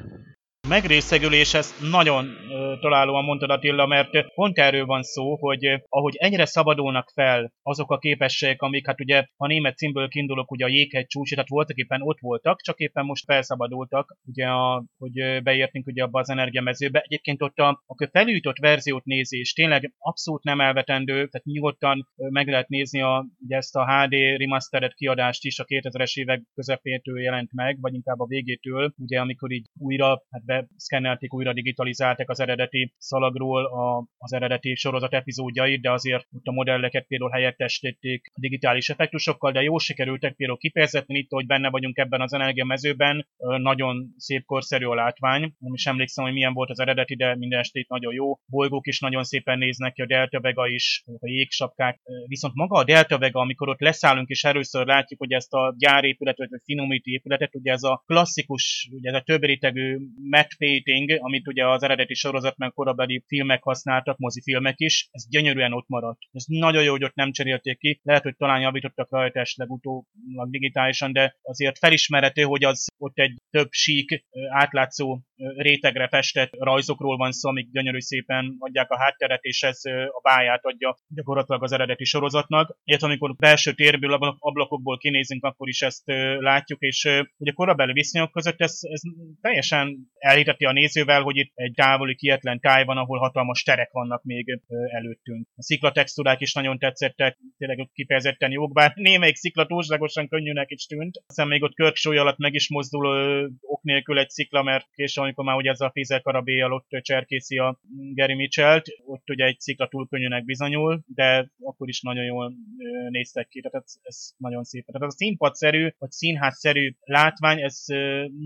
megrészegülés, nagyon találóan mondtad Attila, mert pont erről van szó, hogy ahogy egyre szabadulnak fel azok a képességek, amik hát ugye a német címből kiindulok, ugye a jéghegy csúcs, tehát voltak éppen ott voltak, csak éppen most felszabadultak, ugye a, hogy beértünk ugye abba az energiamezőbe. Egyébként ott a, a felújított verziót nézés tényleg abszolút nem elvetendő, tehát nyugodtan meg lehet nézni a, ugye ezt a HD remastered kiadást is a 2000-es évek közepétől jelent meg, vagy inkább a végétől, ugye amikor így újra hát be szkennelték, újra digitalizálták az eredeti szalagról a, az eredeti sorozat epizódjait, de azért ott a modelleket például helyettesítették a digitális effektusokkal, de jó sikerültek például kifejezetten itt, hogy benne vagyunk ebben az energiamezőben, nagyon szép korszerű a látvány. Nem is emlékszem, hogy milyen volt az eredeti, de minden estét nagyon jó. Bolygók is nagyon szépen néznek ki, a Delta Vega is, a jégsapkák. Viszont maga a Delta Vega, amikor ott leszállunk és először látjuk, hogy ezt a gyárépületet, vagy finomító épületet, ugye ez a klasszikus, ugye ez a több rétegű painting, amit ugye az eredeti sorozat meg korabeli filmek használtak, mozifilmek is, ez gyönyörűen ott maradt. Ez nagyon jó, hogy ott nem cserélték ki, lehet, hogy talán javítottak rajta esetleg utólag digitálisan, de azért felismerhető, hogy az ott egy több sík, átlátszó rétegre festett rajzokról van szó, amik gyönyörű szépen adják a hátteret, és ez a báját adja gyakorlatilag az eredeti sorozatnak. Illetve amikor belső térből, ablakokból kinézünk, akkor is ezt látjuk, és ugye korabeli viszonyok között ez, ez teljesen elhiteti a nézővel, hogy itt egy távoli kietlen táj van, ahol hatalmas terek vannak még előttünk. A sziklatextúrák is nagyon tetszettek, tényleg kifejezetten jók, bár némelyik szikla túlságosan könnyűnek is tűnt. Aztán még ott körksúly alatt meg is mozdul ok nélkül egy szikla, mert később, amikor már ugye ez a Fézer karabéjjal ott cserkészi a Gary Mitchell-t, ott ugye egy szikla túl könnyűnek bizonyul, de akkor is nagyon jól néztek ki, tehát ez, ez nagyon szép. Tehát az a színpadszerű, vagy színházszerű látvány, ez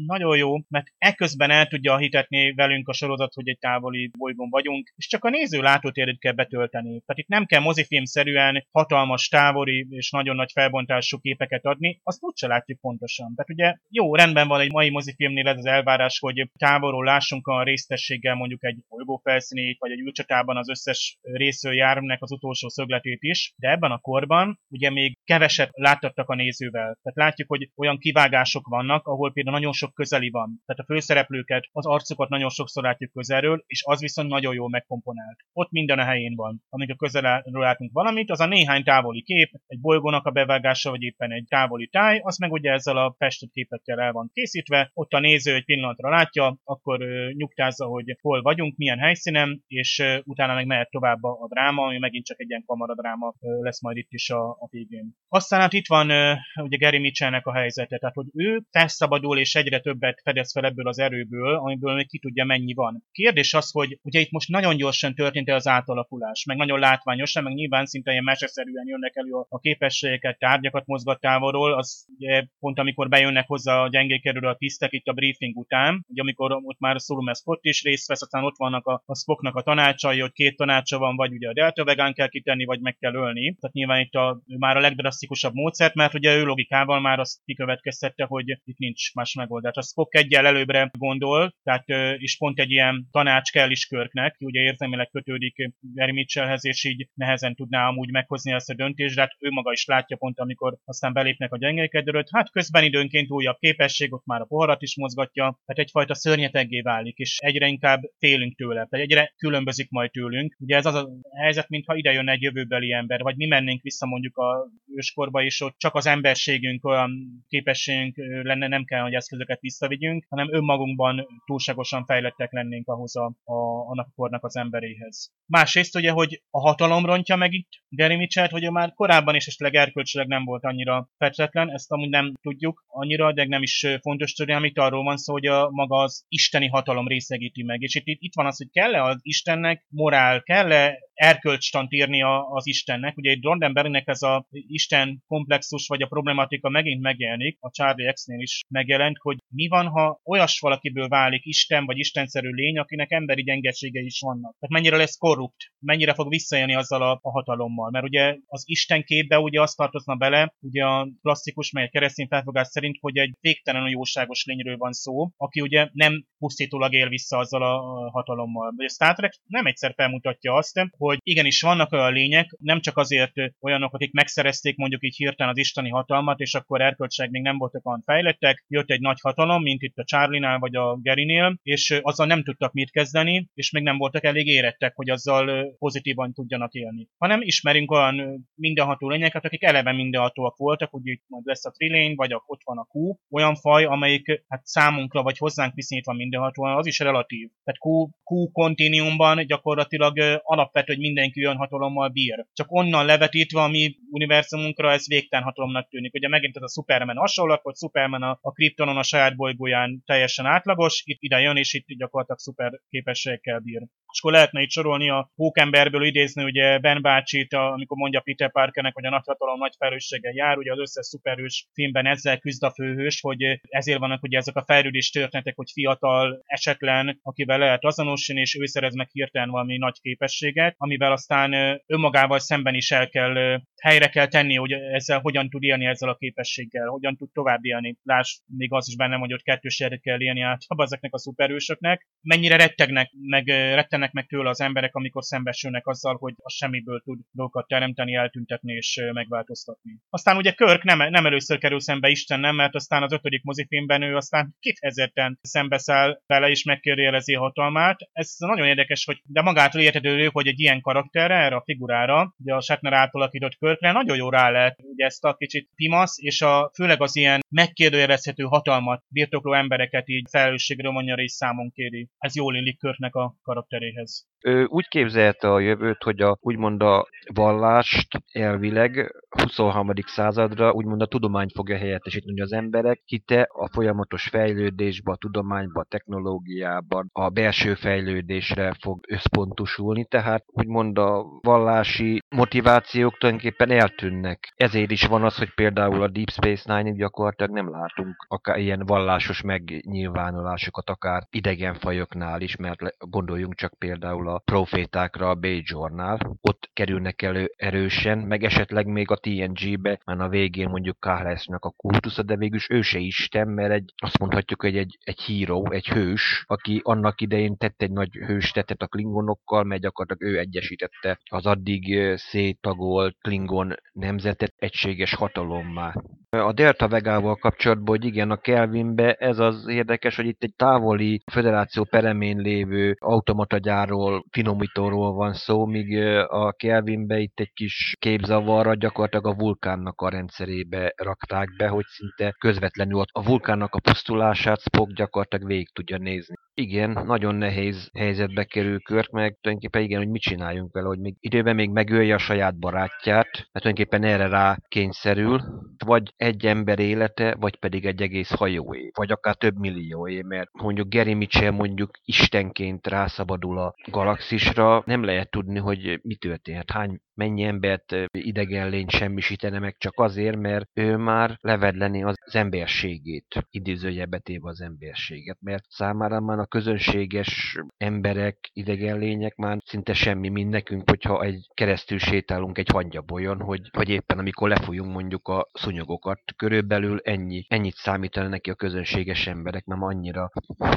nagyon jó, mert eközben el tudja hitetni velünk a sorozat, hogy egy távoli bolygón vagyunk, és csak a néző látótérét kell betölteni. Tehát itt nem kell mozifilmszerűen hatalmas távoli és nagyon nagy felbontású képeket adni, azt úgyse látjuk pontosan. Tehát ugye jó, rendben van egy mai mozifilmnél ez az elvárás, hogy távolról lássunk a résztességgel mondjuk egy bolygó felszínét, vagy egy űrcsatában az összes részről járműnek az utolsó szögletét is, de ebben a korban ugye még keveset láttattak a nézővel. Tehát látjuk, hogy olyan kivágások vannak, ahol például nagyon sok közeli van. Tehát a főszereplőket az arcukat nagyon sokszor látjuk közelről, és az viszont nagyon jól megkomponált. Ott minden a helyén van. Amikor közelről látunk valamit, az a néhány távoli kép, egy bolygónak a bevágása, vagy éppen egy távoli táj, az meg ugye ezzel a festett képekkel el van készítve, ott a néző egy pillanatra látja, akkor ö, nyugtázza, hogy hol vagyunk, milyen helyszínen, és utána meg mehet tovább a, dráma, ami megint csak egy ilyen kamaradráma lesz majd itt is a, a végén. Aztán hát itt van ugye Gary Mitchellnek a helyzete, tehát hogy ő felszabadul és egyre többet fedez fel ebből az erőből, amiből még ki tudja mennyi van. Kérdés az, hogy ugye itt most nagyon gyorsan történt az átalakulás, meg nagyon látványosan, meg nyilván szinte ilyen meseszerűen jönnek elő a, képességeket, tárgyakat mozgat távolról, az ugye pont amikor bejönnek hozzá a gyengékerülő a tisztek itt a briefing után, ugye amikor ott már Solume Scott is részt vesz, aztán ott vannak a, a Spocknak a tanácsai, hogy két tanácsa van, vagy ugye a Delta Vegán kell kitenni, vagy meg kell ölni. Tehát nyilván itt a, már a legdrasztikusabb módszert, mert ugye ő logikával már azt kikövetkeztette, hogy itt nincs más megoldás. A Spock egyel előbbre gondol, tehát és pont egy ilyen tanács kell is Körknek, ugye érzelmileg kötődik Gary Mitchellhez, és így nehezen tudná amúgy meghozni ezt a döntést, de hát ő maga is látja pont, amikor aztán belépnek a gyengékedőröt. Hát közben időnként újabb képesség, ott már a poharat is mozgatja, tehát egyfajta szörnyeteggé válik, és egyre inkább félünk tőle, tehát egyre különbözik majd tőlünk. Ugye ez az a helyzet, mintha ide jönne egy jövőbeli ember, vagy mi mennénk vissza mondjuk a őskorba, és ott csak az emberségünk, olyan képességünk lenne, nem kell, hogy eszközöket visszavigyünk, hanem önmagunkban túlságosan fejlettek lennénk ahhoz a, a, a kornak az emberéhez. Másrészt ugye, hogy a hatalom rontja meg itt Gary Mitchell-t, hogy már korábban is esetleg erkölcsileg nem volt annyira fetetlen, ezt amúgy nem tudjuk annyira, de nem is fontos tudni, amit arról van szó, hogy a maga az isteni hatalom részegíti meg. És itt, itt van az, hogy kell-e az Istennek morál, kell-e erkölcstant írni az Istennek. Ugye egy Roddenberrynek ez a Isten komplexus vagy a problematika megint megjelenik, a Charlie X-nél is megjelent, hogy mi van, ha olyas valakiből válik Isten vagy istenszerű lény, akinek emberi gyengeségei is vannak. Tehát mennyire lesz korrupt, mennyire fog visszajönni azzal a, a hatalommal. Mert ugye az Isten képbe ugye azt tartozna bele, ugye a klasszikus, mely keresztény felfogás szerint, hogy egy végtelenül jóságos lényről van szó, aki ugye nem pusztítólag él vissza azzal a hatalommal. De a Star Trek nem egyszer felmutatja azt, hogy igenis vannak olyan lények, nem csak azért olyanok, akik megszerezték mondjuk így hirtelen az isteni hatalmat, és akkor erkölcség még nem voltak olyan fejlettek, jött egy nagy hatalom, mint itt a Charlie-nál vagy a Gerinél, és azzal nem tudtak mit kezdeni, és még nem voltak elég érettek, hogy azzal pozitívan tudjanak élni. Hanem ismerünk olyan mindenható lényeket, akik eleve mindenhatóak voltak, úgy itt majd lesz a Trilane, vagy ott van a Q, olyan faj, amelyik hát számunkra vagy hozzánk viszonyítva mindenhatóan, az is relatív. Tehát Q, Q kontinuumban gyakorlatilag alapvető, hogy mindenki olyan hatalommal bír. Csak onnan levetítve a mi univerzumunkra ez végtelen hatalomnak tűnik. Ugye megint ez a Superman hasonlat, hogy Superman a, a Kryptonon a saját bolygóján teljesen átlagos, itt ide jön, és itt gyakorlatilag szuper képességekkel bír. És akkor lehetne itt sorolni a Hókemberből idézni ugye Ben bácsit, amikor mondja Peter Parkernek, hogy a nagy nagy felelősséggel jár, ugye az összes szuperhős filmben ezzel küzd a főhős, hogy ezért vannak ugye ezek a fejlődés történetek, hogy fiatal, esetlen, akivel lehet azonosulni, és ő szerez meg hirtelen valami nagy képességet, amivel aztán önmagával szemben is el kell, helyre kell tenni, hogy ezzel hogyan tud élni ezzel a képességgel, hogyan tud tovább élni. Láss, még az is benne, hogy ott kettős kell élni általában ezeknek a szuperősöknek. Mennyire rettegnek, meg rettenek meg tőle az emberek, amikor szembesülnek azzal, hogy a semmiből tud dolgokat teremteni, eltüntetni és megváltoztatni. Aztán ugye Körk nem, nem először kerül szembe Isten, nem, mert aztán az ötödik mozifilmben ő aztán kifejezetten szembeszáll vele és megkérdőjelezi a hatalmát. Ez nagyon érdekes, hogy de magától értetődő, hogy egy ilyen karakterre, erre a figurára, ugye a Shatner által alakított Körkre nagyon jó rá lehet ugye ezt a kicsit pimasz, és a, főleg az ilyen megkérdőjelezhető hatalmat birtokló embereket így felelősségre mondja és számon kéri. Ez jól illik Körknek a karakteréhez. Ő úgy képzelte a jövőt, hogy a, úgymond a vallást elvileg 23. századra úgymond a tudomány fogja helyettesíteni az emberek hite a folyamatos fejlődésbe, a tudományba, a technológiában, a belső fejlődésre fog összpontosulni, tehát úgymond a vallási motivációk tulajdonképpen eltűnnek. Ezért is van az, hogy például a Deep Space Nine-ig gyakorlatilag nem látunk akár ilyen vallásos megnyilvánulásokat, akár idegen fajoknál is, mert gondoljunk csak például a profétákra a Bajornál, ott kerülnek elő erősen, meg esetleg még a TNG-be, már a végén mondjuk Kahlesnak a kultusza, de végül ő se Isten, mert egy, azt mondhatjuk, hogy egy, egy híró, egy hős, aki annak idején tett egy nagy hős tettet a klingonokkal, mert gyakorlatilag ő egyesítette az addig széttagolt klingon nemzetet egységes hatalommá. A Delta Vegával kapcsolatban, hogy igen, a Kelvinbe ez az érdekes, hogy itt egy távoli federáció peremén lévő automatagyárról, finomítóról van szó, míg a Kelvinbe itt egy kis képzavarra gyakorlatilag a vulkánnak a rendszerébe rakták be, hogy szinte közvetlenül a vulkánnak a pusztulását Spock gyakorlatilag végig tudja nézni. Igen, nagyon nehéz helyzetbe kerül Körk, meg tulajdonképpen igen, hogy mit csináljunk vele, hogy még időben még megölje a saját barátját, mert tulajdonképpen erre rá kényszerül, vagy egy ember élete, vagy pedig egy egész hajóé, vagy akár több millióé, mert mondjuk Gary Mitchell mondjuk istenként rászabadul a galaxisra, nem lehet tudni, hogy mi történhet, hány mennyi embert idegen lény semmisítene meg csak azért, mert ő már levedleni az emberségét, idézőjelbe téve az emberséget, mert számára már a közönséges emberek, idegen lények már szinte semmi, mint nekünk, hogyha egy keresztül sétálunk egy hangyabolyon, hogy, vagy éppen amikor lefújunk mondjuk a szunyogokat, körülbelül ennyi, ennyit számítana neki a közönséges emberek, mert annyira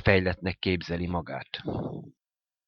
fejletnek képzeli magát.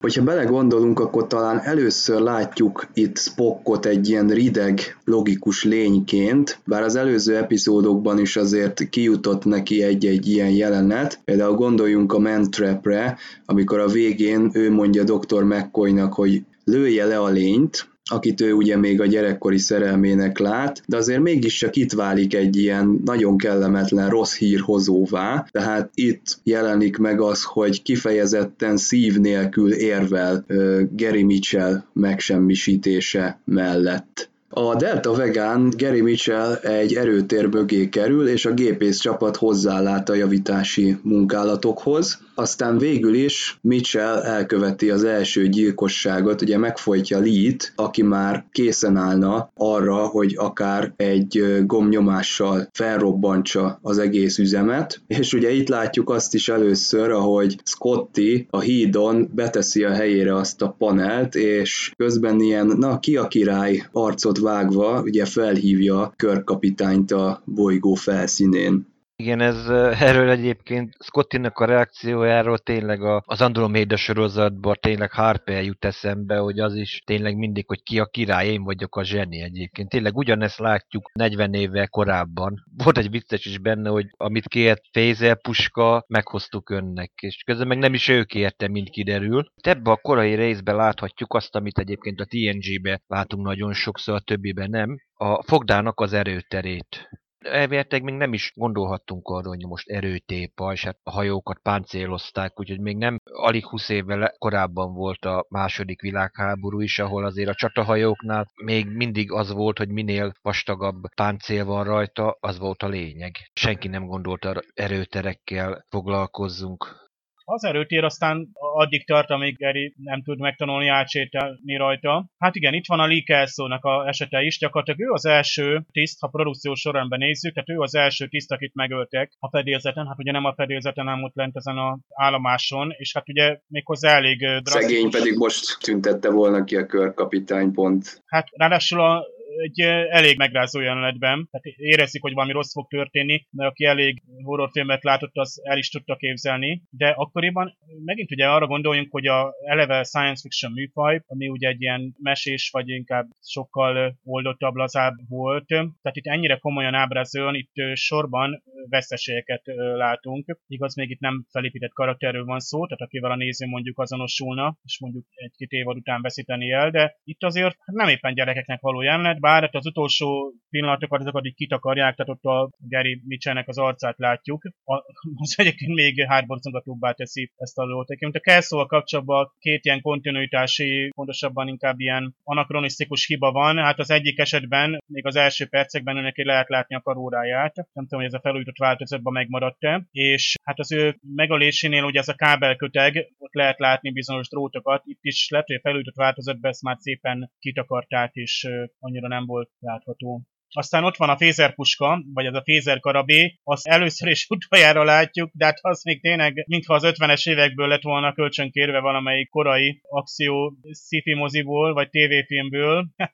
Hogyha belegondolunk, akkor talán először látjuk itt Spockot egy ilyen rideg, logikus lényként, bár az előző epizódokban is azért kijutott neki egy-egy ilyen jelenet. Például gondoljunk a Mantrapre, amikor a végén ő mondja Dr. McCoynak, hogy lője le a lényt, akit ő ugye még a gyerekkori szerelmének lát, de azért mégiscsak itt válik egy ilyen nagyon kellemetlen rossz hírhozóvá, tehát itt jelenik meg az, hogy kifejezetten szív nélkül érvel uh, Gary Mitchell megsemmisítése mellett. A Delta Vegán Gary Mitchell egy erőtér mögé kerül, és a gépész csapat hozzálát a javítási munkálatokhoz. Aztán végül is Mitchell elköveti az első gyilkosságot, ugye megfojtja Lee-t, aki már készen állna arra, hogy akár egy gomnyomással felrobbantsa az egész üzemet, és ugye itt látjuk azt is először, ahogy Scotty a hídon beteszi a helyére azt a panelt, és közben ilyen, na ki a király arcot vágva, ugye felhívja körkapitányt a bolygó felszínén. Igen, ez erről egyébként Scottinak a reakciójáról tényleg a, az Andromeda sorozatban tényleg Harper jut eszembe, hogy az is tényleg mindig, hogy ki a király, én vagyok a zseni egyébként. Tényleg ugyanezt látjuk 40 évvel korábban. Volt egy vicces is benne, hogy amit kért Fézel puska, meghoztuk önnek, és közben meg nem is ő kérte, mint kiderül. Ebbe a korai részben láthatjuk azt, amit egyébként a TNG-be látunk nagyon sokszor, a többiben nem, a fogdának az erőterét elvileg még nem is gondolhattunk arra, hogy most erőtépa, és hát a hajókat páncélozták, úgyhogy még nem alig 20 évvel korábban volt a második világháború is, ahol azért a csatahajóknál még mindig az volt, hogy minél vastagabb páncél van rajta, az volt a lényeg. Senki nem gondolta erőterekkel foglalkozzunk. Az erőtér aztán addig tart, amíg Gary nem tud megtanulni átsétálni rajta. Hát igen, itt van a Lee Kelso-nak a esete is, gyakorlatilag ő az első tiszt, ha produkció során nézzük, tehát ő az első tiszt, akit megöltek a fedélzeten, hát ugye nem a fedélzeten, hanem ott lent ezen a állomáson, és hát ugye méghozzá elég. Szegény pedig most tüntette volna ki a körkapitány pont. Hát ráadásul a egy elég megrázó jelenetben, tehát érezzük, hogy valami rossz fog történni, mert aki elég horrorfilmet látott, az el is tudta képzelni, de akkoriban megint ugye arra gondoljunk, hogy a eleve science fiction műfaj, ami ugye egy ilyen mesés, vagy inkább sokkal oldottabb, lazább volt, tehát itt ennyire komolyan ábrázoljon, itt sorban veszteségeket látunk. Igaz, még itt nem felépített karakterről van szó, tehát akivel a néző mondjuk azonosulna, és mondjuk egy-két évad után veszíteni el, de itt azért nem éppen gyerekeknek való jelenet, bár hát az utolsó pillanatokat azokat így kitakarják, tehát ott a Gary Mitchellnek az arcát látjuk. A, az egyébként még hárborzongatóbbá teszi ezt a dolgot. Mint a kelso kapcsolatban két ilyen kontinuitási, pontosabban inkább ilyen anakronisztikus hiba van. Hát az egyik esetben, még az első percekben neki lehet látni a karóráját. Nem tudom, hogy ez a felújított változatban megmaradt-e. És hát az ő megölésénél ugye ez a kábelköteg, ott lehet látni bizonyos drótokat. Itt is lehet, hogy a felújított változatban ezt már szépen kitakarták, és annyira nem volt látható. Aztán ott van a fézerpuska, vagy az a fézerkarabé, azt először is utoljára látjuk, de hát az még tényleg, mintha az 50-es évekből lett volna kölcsönkérve valamelyik korai akció sci moziból, vagy tévéfilmből. Hát,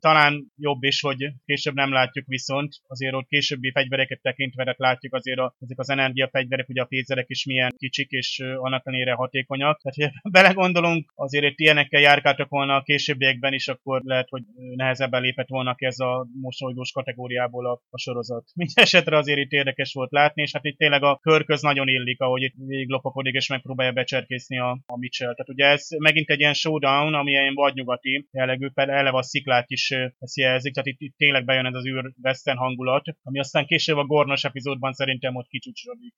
talán jobb is, hogy később nem látjuk viszont, azért ott későbbi fegyvereket tekintve hát látjuk azért a, ezek az energiafegyverek, ugye a fézerek is milyen kicsik, és annak ellenére hatékonyak. Tehát, ha belegondolunk, azért itt ilyenekkel járkáltak volna a későbbiekben is, akkor lehet, hogy nehezebben lépett volna ez a mosolygós kategóriából a, a sorozat. Minden esetre azért itt érdekes volt látni, és hát itt tényleg a körköz nagyon illik, ahogy itt végig lopakodik, és megpróbálja becserkészni a, a Mitchell. Tehát ugye ez megint egy ilyen showdown, ami ilyen vadnyugati jellegű, eleve a sziklát is ezt jelzik, tehát itt, itt tényleg bejön ez az űr western hangulat, ami aztán később a Gornos epizódban szerintem ott kicsúcsodik.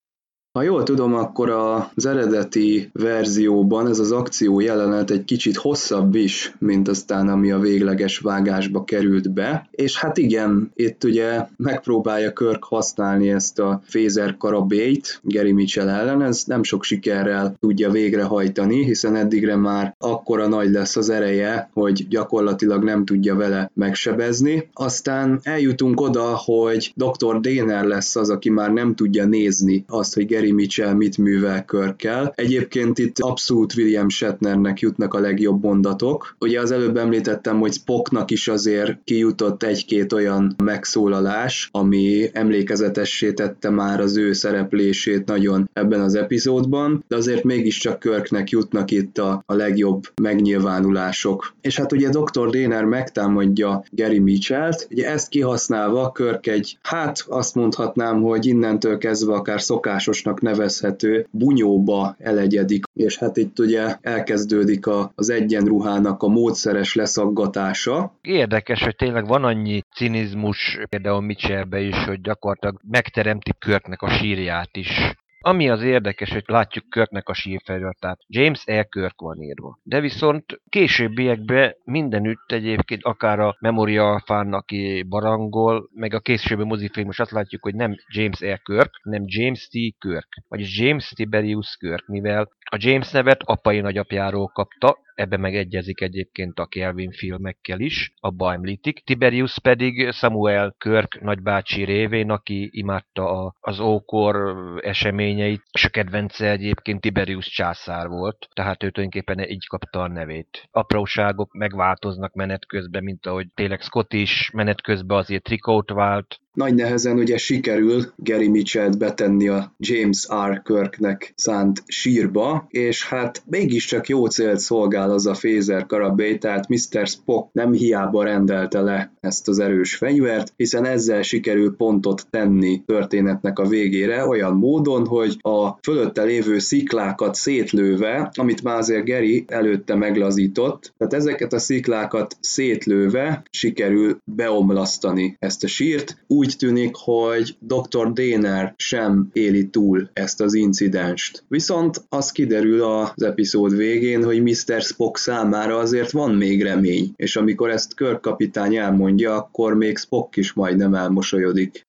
Ha jól tudom, akkor az eredeti verzióban ez az akció jelenet egy kicsit hosszabb is, mint aztán ami a végleges vágásba került be. És hát igen, itt ugye megpróbálja Körk használni ezt a fézer karabét Gary Mitchell ellen, ez nem sok sikerrel tudja végrehajtani, hiszen eddigre már akkora nagy lesz az ereje, hogy gyakorlatilag nem tudja vele megsebezni. Aztán eljutunk oda, hogy Dr. Déner lesz az, aki már nem tudja nézni azt, hogy Gary Gary Mitchell mit művel körkel. Egyébként itt abszolút William Shatnernek jutnak a legjobb mondatok. Ugye az előbb említettem, hogy Spocknak is azért kijutott egy-két olyan megszólalás, ami emlékezetessé tette már az ő szereplését nagyon ebben az epizódban, de azért mégiscsak Körknek jutnak itt a, a legjobb megnyilvánulások. És hát ugye Dr. Déner megtámadja Gary Mitchell-t, ugye ezt kihasználva Körk egy, hát azt mondhatnám, hogy innentől kezdve akár szokásosnak játékosnak nevezhető bunyóba elegyedik, és hát itt ugye elkezdődik a, az egyenruhának a módszeres leszaggatása. Érdekes, hogy tényleg van annyi cinizmus például Mitchellbe is, hogy gyakorlatilag megteremti Körknek a sírját is Ami az érdekes, hogy látjuk Körknek a sírfeliratát. James E. Kirk van írva. De viszont későbbiekben mindenütt egyébként, akár a Memoria Alpha-n, aki barangol, meg a későbbi mozifilm most azt látjuk, hogy nem James E. Kirk, hanem James T. Kirk, vagyis James Tiberius Kirk, mivel a James nevet apai nagyapjáról kapta, ebbe megegyezik egyébként a Kelvin filmekkel is, abba említik. Tiberius pedig Samuel Kirk nagybácsi révén, aki imádta az ókor eseményeit, és a kedvence egyébként Tiberius császár volt, tehát ő tulajdonképpen így kapta a nevét. Apróságok megváltoznak menet közben, mint ahogy tényleg Scott is menet közben azért trikót vált, nagy nehezen ugye sikerül Gary Mitchell-t betenni a James R. Kirknek szánt sírba, és hát mégiscsak jó célt szolgál az a Phaser karabély, tehát Mr. Spock nem hiába rendelte le ezt az erős fegyvert, hiszen ezzel sikerül pontot tenni történetnek a végére olyan módon, hogy a fölötte lévő sziklákat szétlőve, amit már azért Gary előtte meglazított, tehát ezeket a sziklákat szétlőve sikerül beomlasztani ezt a sírt, úgy úgy tűnik, hogy Dr. Déner sem éli túl ezt az incidenst. Viszont az kiderül az epizód végén, hogy Mr. Spock számára azért van még remény, és amikor ezt Kirk kapitány elmondja, akkor még Spock is majdnem elmosolyodik.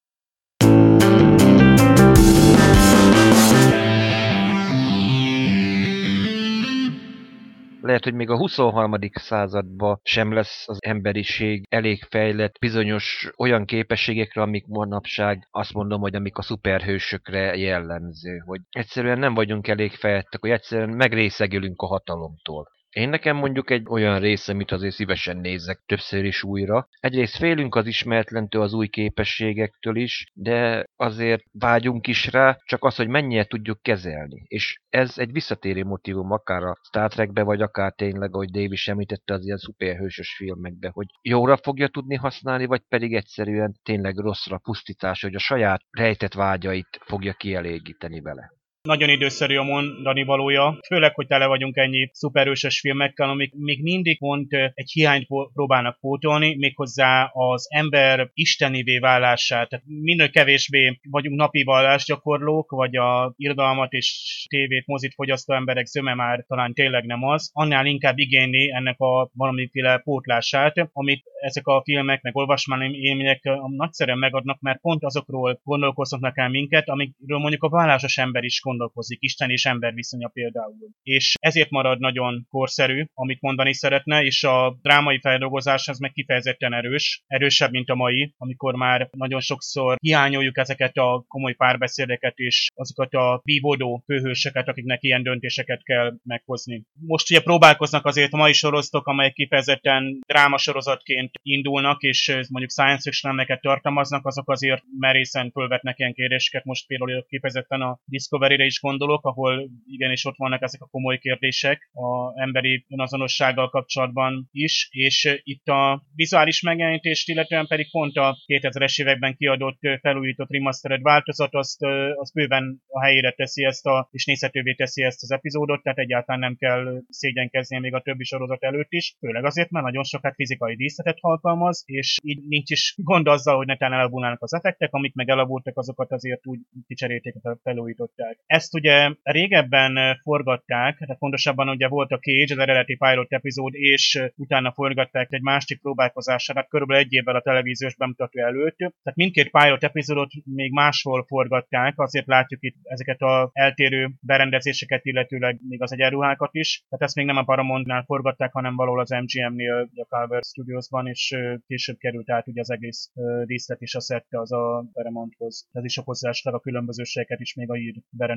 Lehet, hogy még a 23. században sem lesz az emberiség elég fejlett bizonyos olyan képességekre, amik manapság azt mondom, hogy amik a szuperhősökre jellemző, hogy egyszerűen nem vagyunk elég fejlettek, hogy egyszerűen megrészegülünk a hatalomtól. Én nekem mondjuk egy olyan része, amit azért szívesen nézek többször is újra. Egyrészt félünk az ismeretlentől, az új képességektől is, de azért vágyunk is rá, csak az, hogy mennyire tudjuk kezelni. És ez egy visszatérő motivum akár a Star Trekbe, vagy akár tényleg, ahogy Dave is említette az ilyen szuperhősös filmekbe, hogy jóra fogja tudni használni, vagy pedig egyszerűen tényleg rosszra pusztítás, hogy a saját rejtett vágyait fogja kielégíteni vele. Nagyon időszerű a mondani valója, főleg, hogy tele vagyunk ennyi szuperőses filmekkel, amik még mindig pont egy hiányt próbálnak pótolni, méghozzá az ember istenivé válását. Tehát minél kevésbé vagyunk napi vallásgyakorlók, vagy a irodalmat és tévét, mozit fogyasztó emberek zöme már talán tényleg nem az, annál inkább igényli ennek a valamiféle pótlását, amit ezek a filmek, meg olvasmányi élmények nagyszerűen megadnak, mert pont azokról gondolkoznak el minket, amikről mondjuk a vallásos ember is gondolkozik, Isten és ember viszonya például. És ezért marad nagyon korszerű, amit mondani szeretne, és a drámai feldolgozás az meg kifejezetten erős, erősebb, mint a mai, amikor már nagyon sokszor hiányoljuk ezeket a komoly párbeszédeket és azokat a vívódó főhőseket, akiknek ilyen döntéseket kell meghozni. Most ugye próbálkoznak azért a mai sorozatok, amelyek kifejezetten drámasorozatként indulnak, és mondjuk science fiction tartalmaznak, azok azért merészen fölvetnek ilyen kérdéseket. Most például kifejezetten a Discovery is gondolok, ahol igenis ott vannak ezek a komoly kérdések a emberi önazonossággal kapcsolatban is, és itt a vizuális megjelenítést illetően pedig pont a 2000-es években kiadott felújított remastered változat, azt, azt bőven a helyére teszi ezt a, és nézhetővé teszi ezt az epizódot, tehát egyáltalán nem kell szégyenkezni még a többi sorozat előtt is, főleg azért, mert nagyon sokat fizikai díszletet alkalmaz, és így nincs is gond azzal, hogy netán elavulnának az effektek, amik meg elavultak, azokat azért úgy kicserélték, felújították. Ezt ugye régebben forgatták, tehát pontosabban ugye volt a Cage, az eredeti pilot epizód, és utána forgatták egy másik próbálkozására, hát körülbelül egy évvel a televíziós bemutató előtt. Tehát mindkét pilot epizódot még máshol forgatták, azért látjuk itt ezeket a eltérő berendezéseket, illetőleg még az egyenruhákat is. Tehát ezt még nem a Paramountnál forgatták, hanem valahol az MGM-nél, a Calvert Studiosban, és később került át ugye az egész díszlet is a szette az a Paramounthoz. Ez is okozza a különbözőségeket is még a ír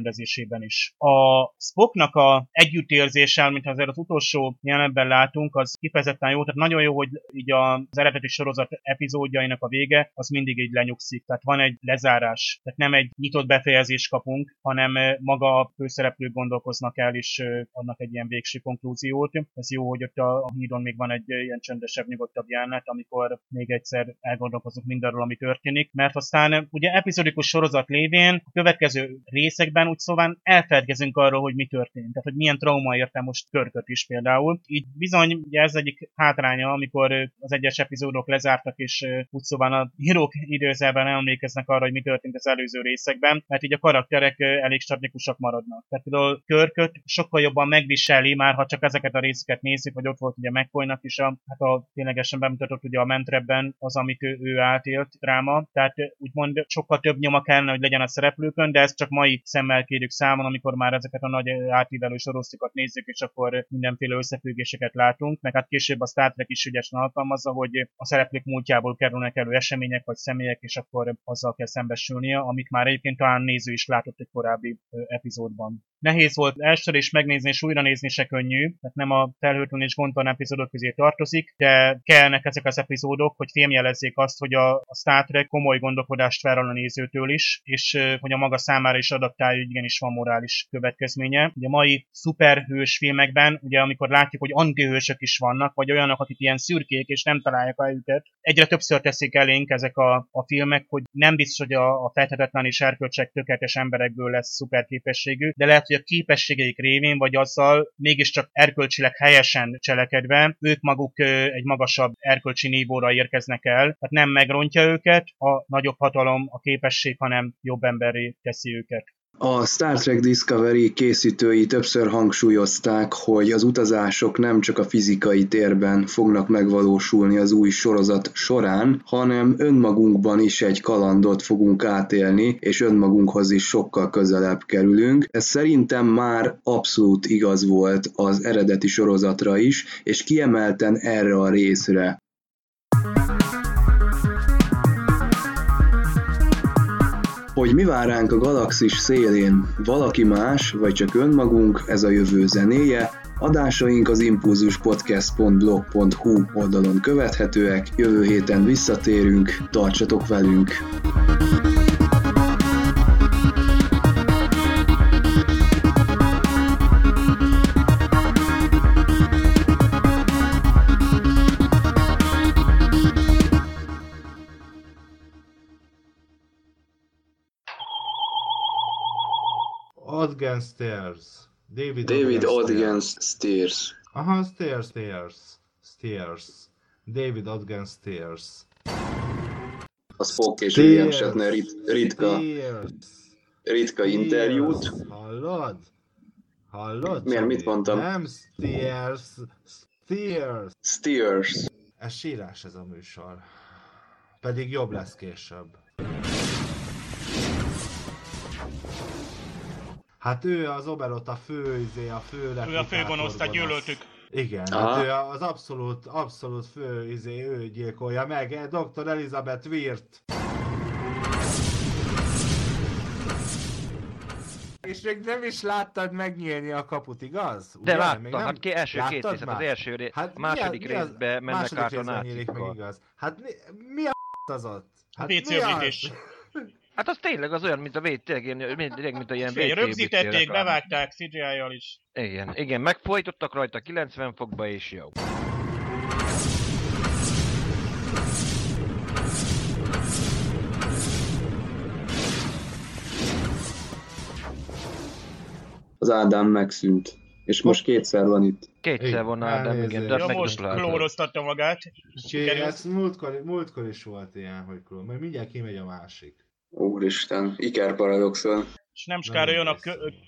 berendezésében is. A Spocknak a együttérzéssel, mint azért az utolsó jelenben látunk, az kifejezetten jó, tehát nagyon jó, hogy így az eredeti sorozat epizódjainak a vége, az mindig így lenyugszik. Tehát van egy lezárás, tehát nem egy nyitott befejezést kapunk, hanem maga a főszereplők gondolkoznak el, és adnak egy ilyen végső konklúziót. Ez jó, hogy ott a hídon még van egy ilyen csendesebb, nyugodtabb jelenet, amikor még egyszer elgondolkozunk mindarról, ami történik, mert aztán ugye epizódikus sorozat lévén a következő részekben vannak, szóval elfeledkezünk arról, hogy mi történt, tehát hogy milyen trauma érte most Körköt is például. Így bizony, ugye ez egyik hátránya, amikor az egyes epizódok lezártak, és úgy szóval a írók időzelben emlékeznek arra, hogy mi történt az előző részekben, mert így a karakterek elég statikusak maradnak. Tehát például Körköt sokkal jobban megviseli, már ha csak ezeket a részeket nézzük, hogy ott volt ugye McCoynak is a, hát a ténylegesen bemutatott ugye a Mentrebben az, amit ő, ő átélt dráma, tehát úgymond sokkal több nyoma kellene, hogy legyen a szereplőkön, de ezt csak mai szemmel kérjük számon, amikor már ezeket a nagy átívelő sorozatokat nézzük, és akkor mindenféle összefüggéseket látunk, meg hát később a Star Trek is ügyesen alkalmazza, hogy a szereplők múltjából kerülnek elő események vagy személyek, és akkor azzal kell szembesülnie, amit már egyébként talán néző is látott egy korábbi epizódban. Nehéz volt elsőre is megnézni és újra nézni se könnyű, tehát nem a felhőtlen és gondtalan epizódok közé tartozik, de kellnek ezek az epizódok, hogy fémjelezzék azt, hogy a, a Star Trek komoly gondolkodást vár a nézőtől is, és hogy a maga számára is adaptálja, igenis van morális következménye. Ugye a mai szuperhős filmekben, ugye amikor látjuk, hogy antihősök is vannak, vagy olyanok, akik ilyen szürkék, és nem találják a őket, egyre többször teszik elénk ezek a, a filmek, hogy nem biztos, hogy a, a feltetetlen és erkölcsek tökéletes emberekből lesz szuperképességű, de lehet, hogy a képességeik révén, vagy azzal mégiscsak erkölcsileg helyesen cselekedve, ők maguk egy magasabb erkölcsi nívóra érkeznek el, tehát nem megrontja őket, a nagyobb hatalom, a képesség, hanem jobb emberré teszi őket. A Star Trek Discovery készítői többször hangsúlyozták, hogy az utazások nem csak a fizikai térben fognak megvalósulni az új sorozat során, hanem önmagunkban is egy kalandot fogunk átélni, és önmagunkhoz is sokkal közelebb kerülünk. Ez szerintem már abszolút igaz volt az eredeti sorozatra is, és kiemelten erre a részre. Hogy mi vár ránk a galaxis szélén, valaki más, vagy csak önmagunk, ez a jövő zenéje, Adásaink az impulzuspodcast.blog.hu oldalon követhetőek, jövő héten visszatérünk, tartsatok velünk! Odgen Stairs. David, David Odgen Stairs. Aha, Stairs, Stairs. Stairs. David Odgen Stairs. A Spock és William Shatner rit, ritka, ritka interjút. Hallod? Hallod? Miért, mit mondtam? Nem Stairs, Stairs. Stairs. Ez sírás ez a műsor. Pedig jobb lesz később. Hát ő az Oberot a fő, izé, a fő Ő a főgonosz, tehát gyűlöltük. Igen, Aha. hát ő az abszolút, abszolút fő, izé, ő gyilkolja meg, Dr. Elizabeth Wirt. És még nem is láttad megnyílni a kaput, igaz? Ugye? De láttam, nem... hát ki első Láttad két részt, az első ré... hát második mi az, részbe mennek át a nácikkal. Meg igaz. Hát mi, mi a az ott? Hát mi az? Hát az tényleg az olyan, mint a WC, tényleg, mint a ilyen WC Rögzítették, bevágták CGI-jal is. Igen, igen, megfojtottak rajta 90 fokba és jó. Az Ádám megszűnt. És most kétszer van itt. Kétszer van Ádám, igen, de ja, most klóroztatta magát. Ez múltkor, múltkor is volt ilyen, hogy klór. Majd mindjárt kimegy a másik. Úristen, Iker paradoxon. És nem skára jön a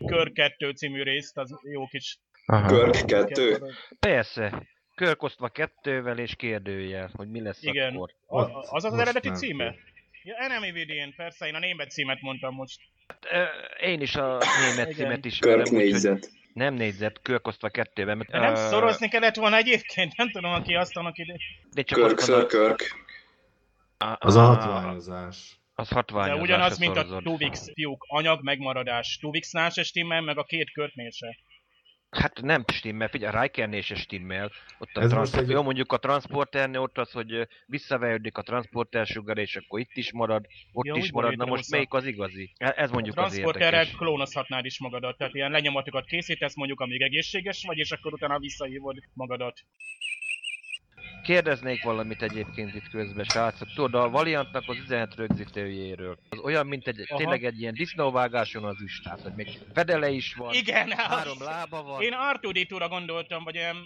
Kör 2 című részt, az jó kis... Kör 2? Persze. Körkosztva kettővel és kérdőjel, hogy mi lesz Igen. akkor. A, az az, az eredeti címe? Ja, Enemy Within, persze, én a német címet mondtam most. Hát, én is a német címet ismerem. Körk négyzet. Nem négyzet, körkosztva kettőben. Mert, nem uh, szorozni kellett volna egyébként, nem tudom, aki azt annak ide. Körk, ször, Körk. Az a hatványozás. Az hatványozás. De ugyanaz, mint a Tuvix fiúk. Anyag megmaradás. Tuvixnál se stimmel, meg a két körtnél se. Hát nem stimmel, figyelj, a Rikernél se stimmel. Ott a transz... egy... Jó, mondjuk a transporternél ott az, hogy visszavejődik a transporter sugar, és akkor itt is marad, ott ja, is marad. Na most hozzá. melyik az igazi? Ez mondjuk a az érdekes. klónozhatnád is magadat, tehát ilyen lenyomatokat készítesz mondjuk, amíg egészséges vagy, és akkor utána visszahívod magadat. Kérdeznék valamit egyébként itt közben, srácok. Tudod, a Valiantnak az üzenet rögzítőjéről. Az olyan, mint egy, Aha. tényleg egy ilyen disznóvágáson az üst. Tehát, hogy még fedele is van, Igen, három lába van. Én r gondoltam, vagy olyan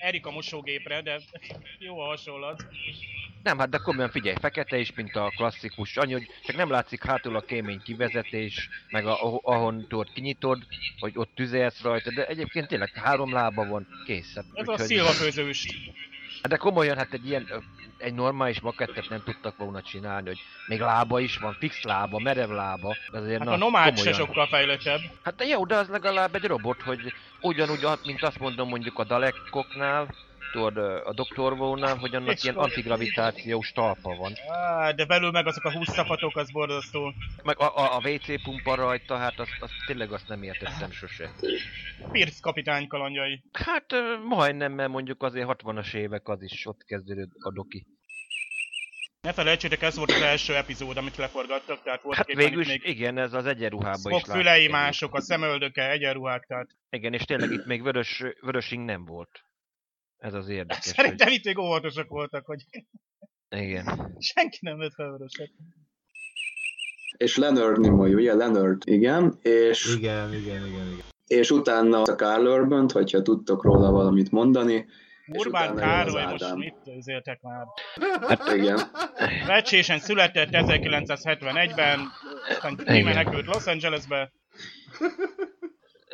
Erika mosógépre, de jó a hasonlat. Nem, hát de komolyan figyelj, fekete is, mint a klasszikus, annyi, hogy csak nem látszik hátul a kémény kivezetés, meg a, ahol- ahon tudod kinyitod, hogy ott tüzelsz rajta, de egyébként tényleg három lába van, kész. Hát, Ez a úgyhogy- szilva főzőst. Hát de komolyan, hát egy ilyen, egy normális makettet nem tudtak volna csinálni, hogy még lába is van, fix lába, merev lába, azért Hát na, a nomád se komolyan. sokkal fejlettebb. Hát de jó, de az legalább egy robot, hogy ugyanúgy, mint azt mondom mondjuk a Dalekoknál, ö, a Dr. Who-nál, hogy annak És ilyen antigravitációs talpa van. Á, de belül meg azok a húszapatok, az borzasztó. Meg a, a, a WC pumpa rajta, hát azt, azt tényleg azt nem értettem sose. Pierce kapitány kalandjai. Hát majdnem, mert mondjuk azért 60-as évek az is ott kezdődött a doki. Ne felejtsétek, ez volt az első epizód, amit leforgattak, tehát volt Hát két, végül is, még igen, ez az egyenruhában is fülei mások, a szemöldöke, egyenruhák, tehát Igen, és tényleg itt még vörös, vörösing nem volt. Ez az érdekes. szerintem itt még óvatosak voltak, hogy Hogy... Igen. senki nem vett fel vöröset. És Leonard Nimoy, ugye Leonard, igen, és, Igen, igen, igen, igen. és utána a Carl urban hogyha tudtok róla valamit mondani, Urbán Károly, most mit üzéltek már? Hát igen. Recsésen született 1971-ben, aztán kimenekült Los Angelesbe.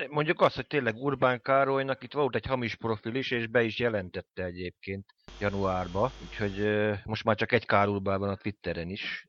Mondjuk azt, hogy tényleg Urbán Károlynak itt volt egy hamis profil is, és be is jelentette egyébként januárba. Úgyhogy most már csak egy Kár Urbán van a Twitteren is.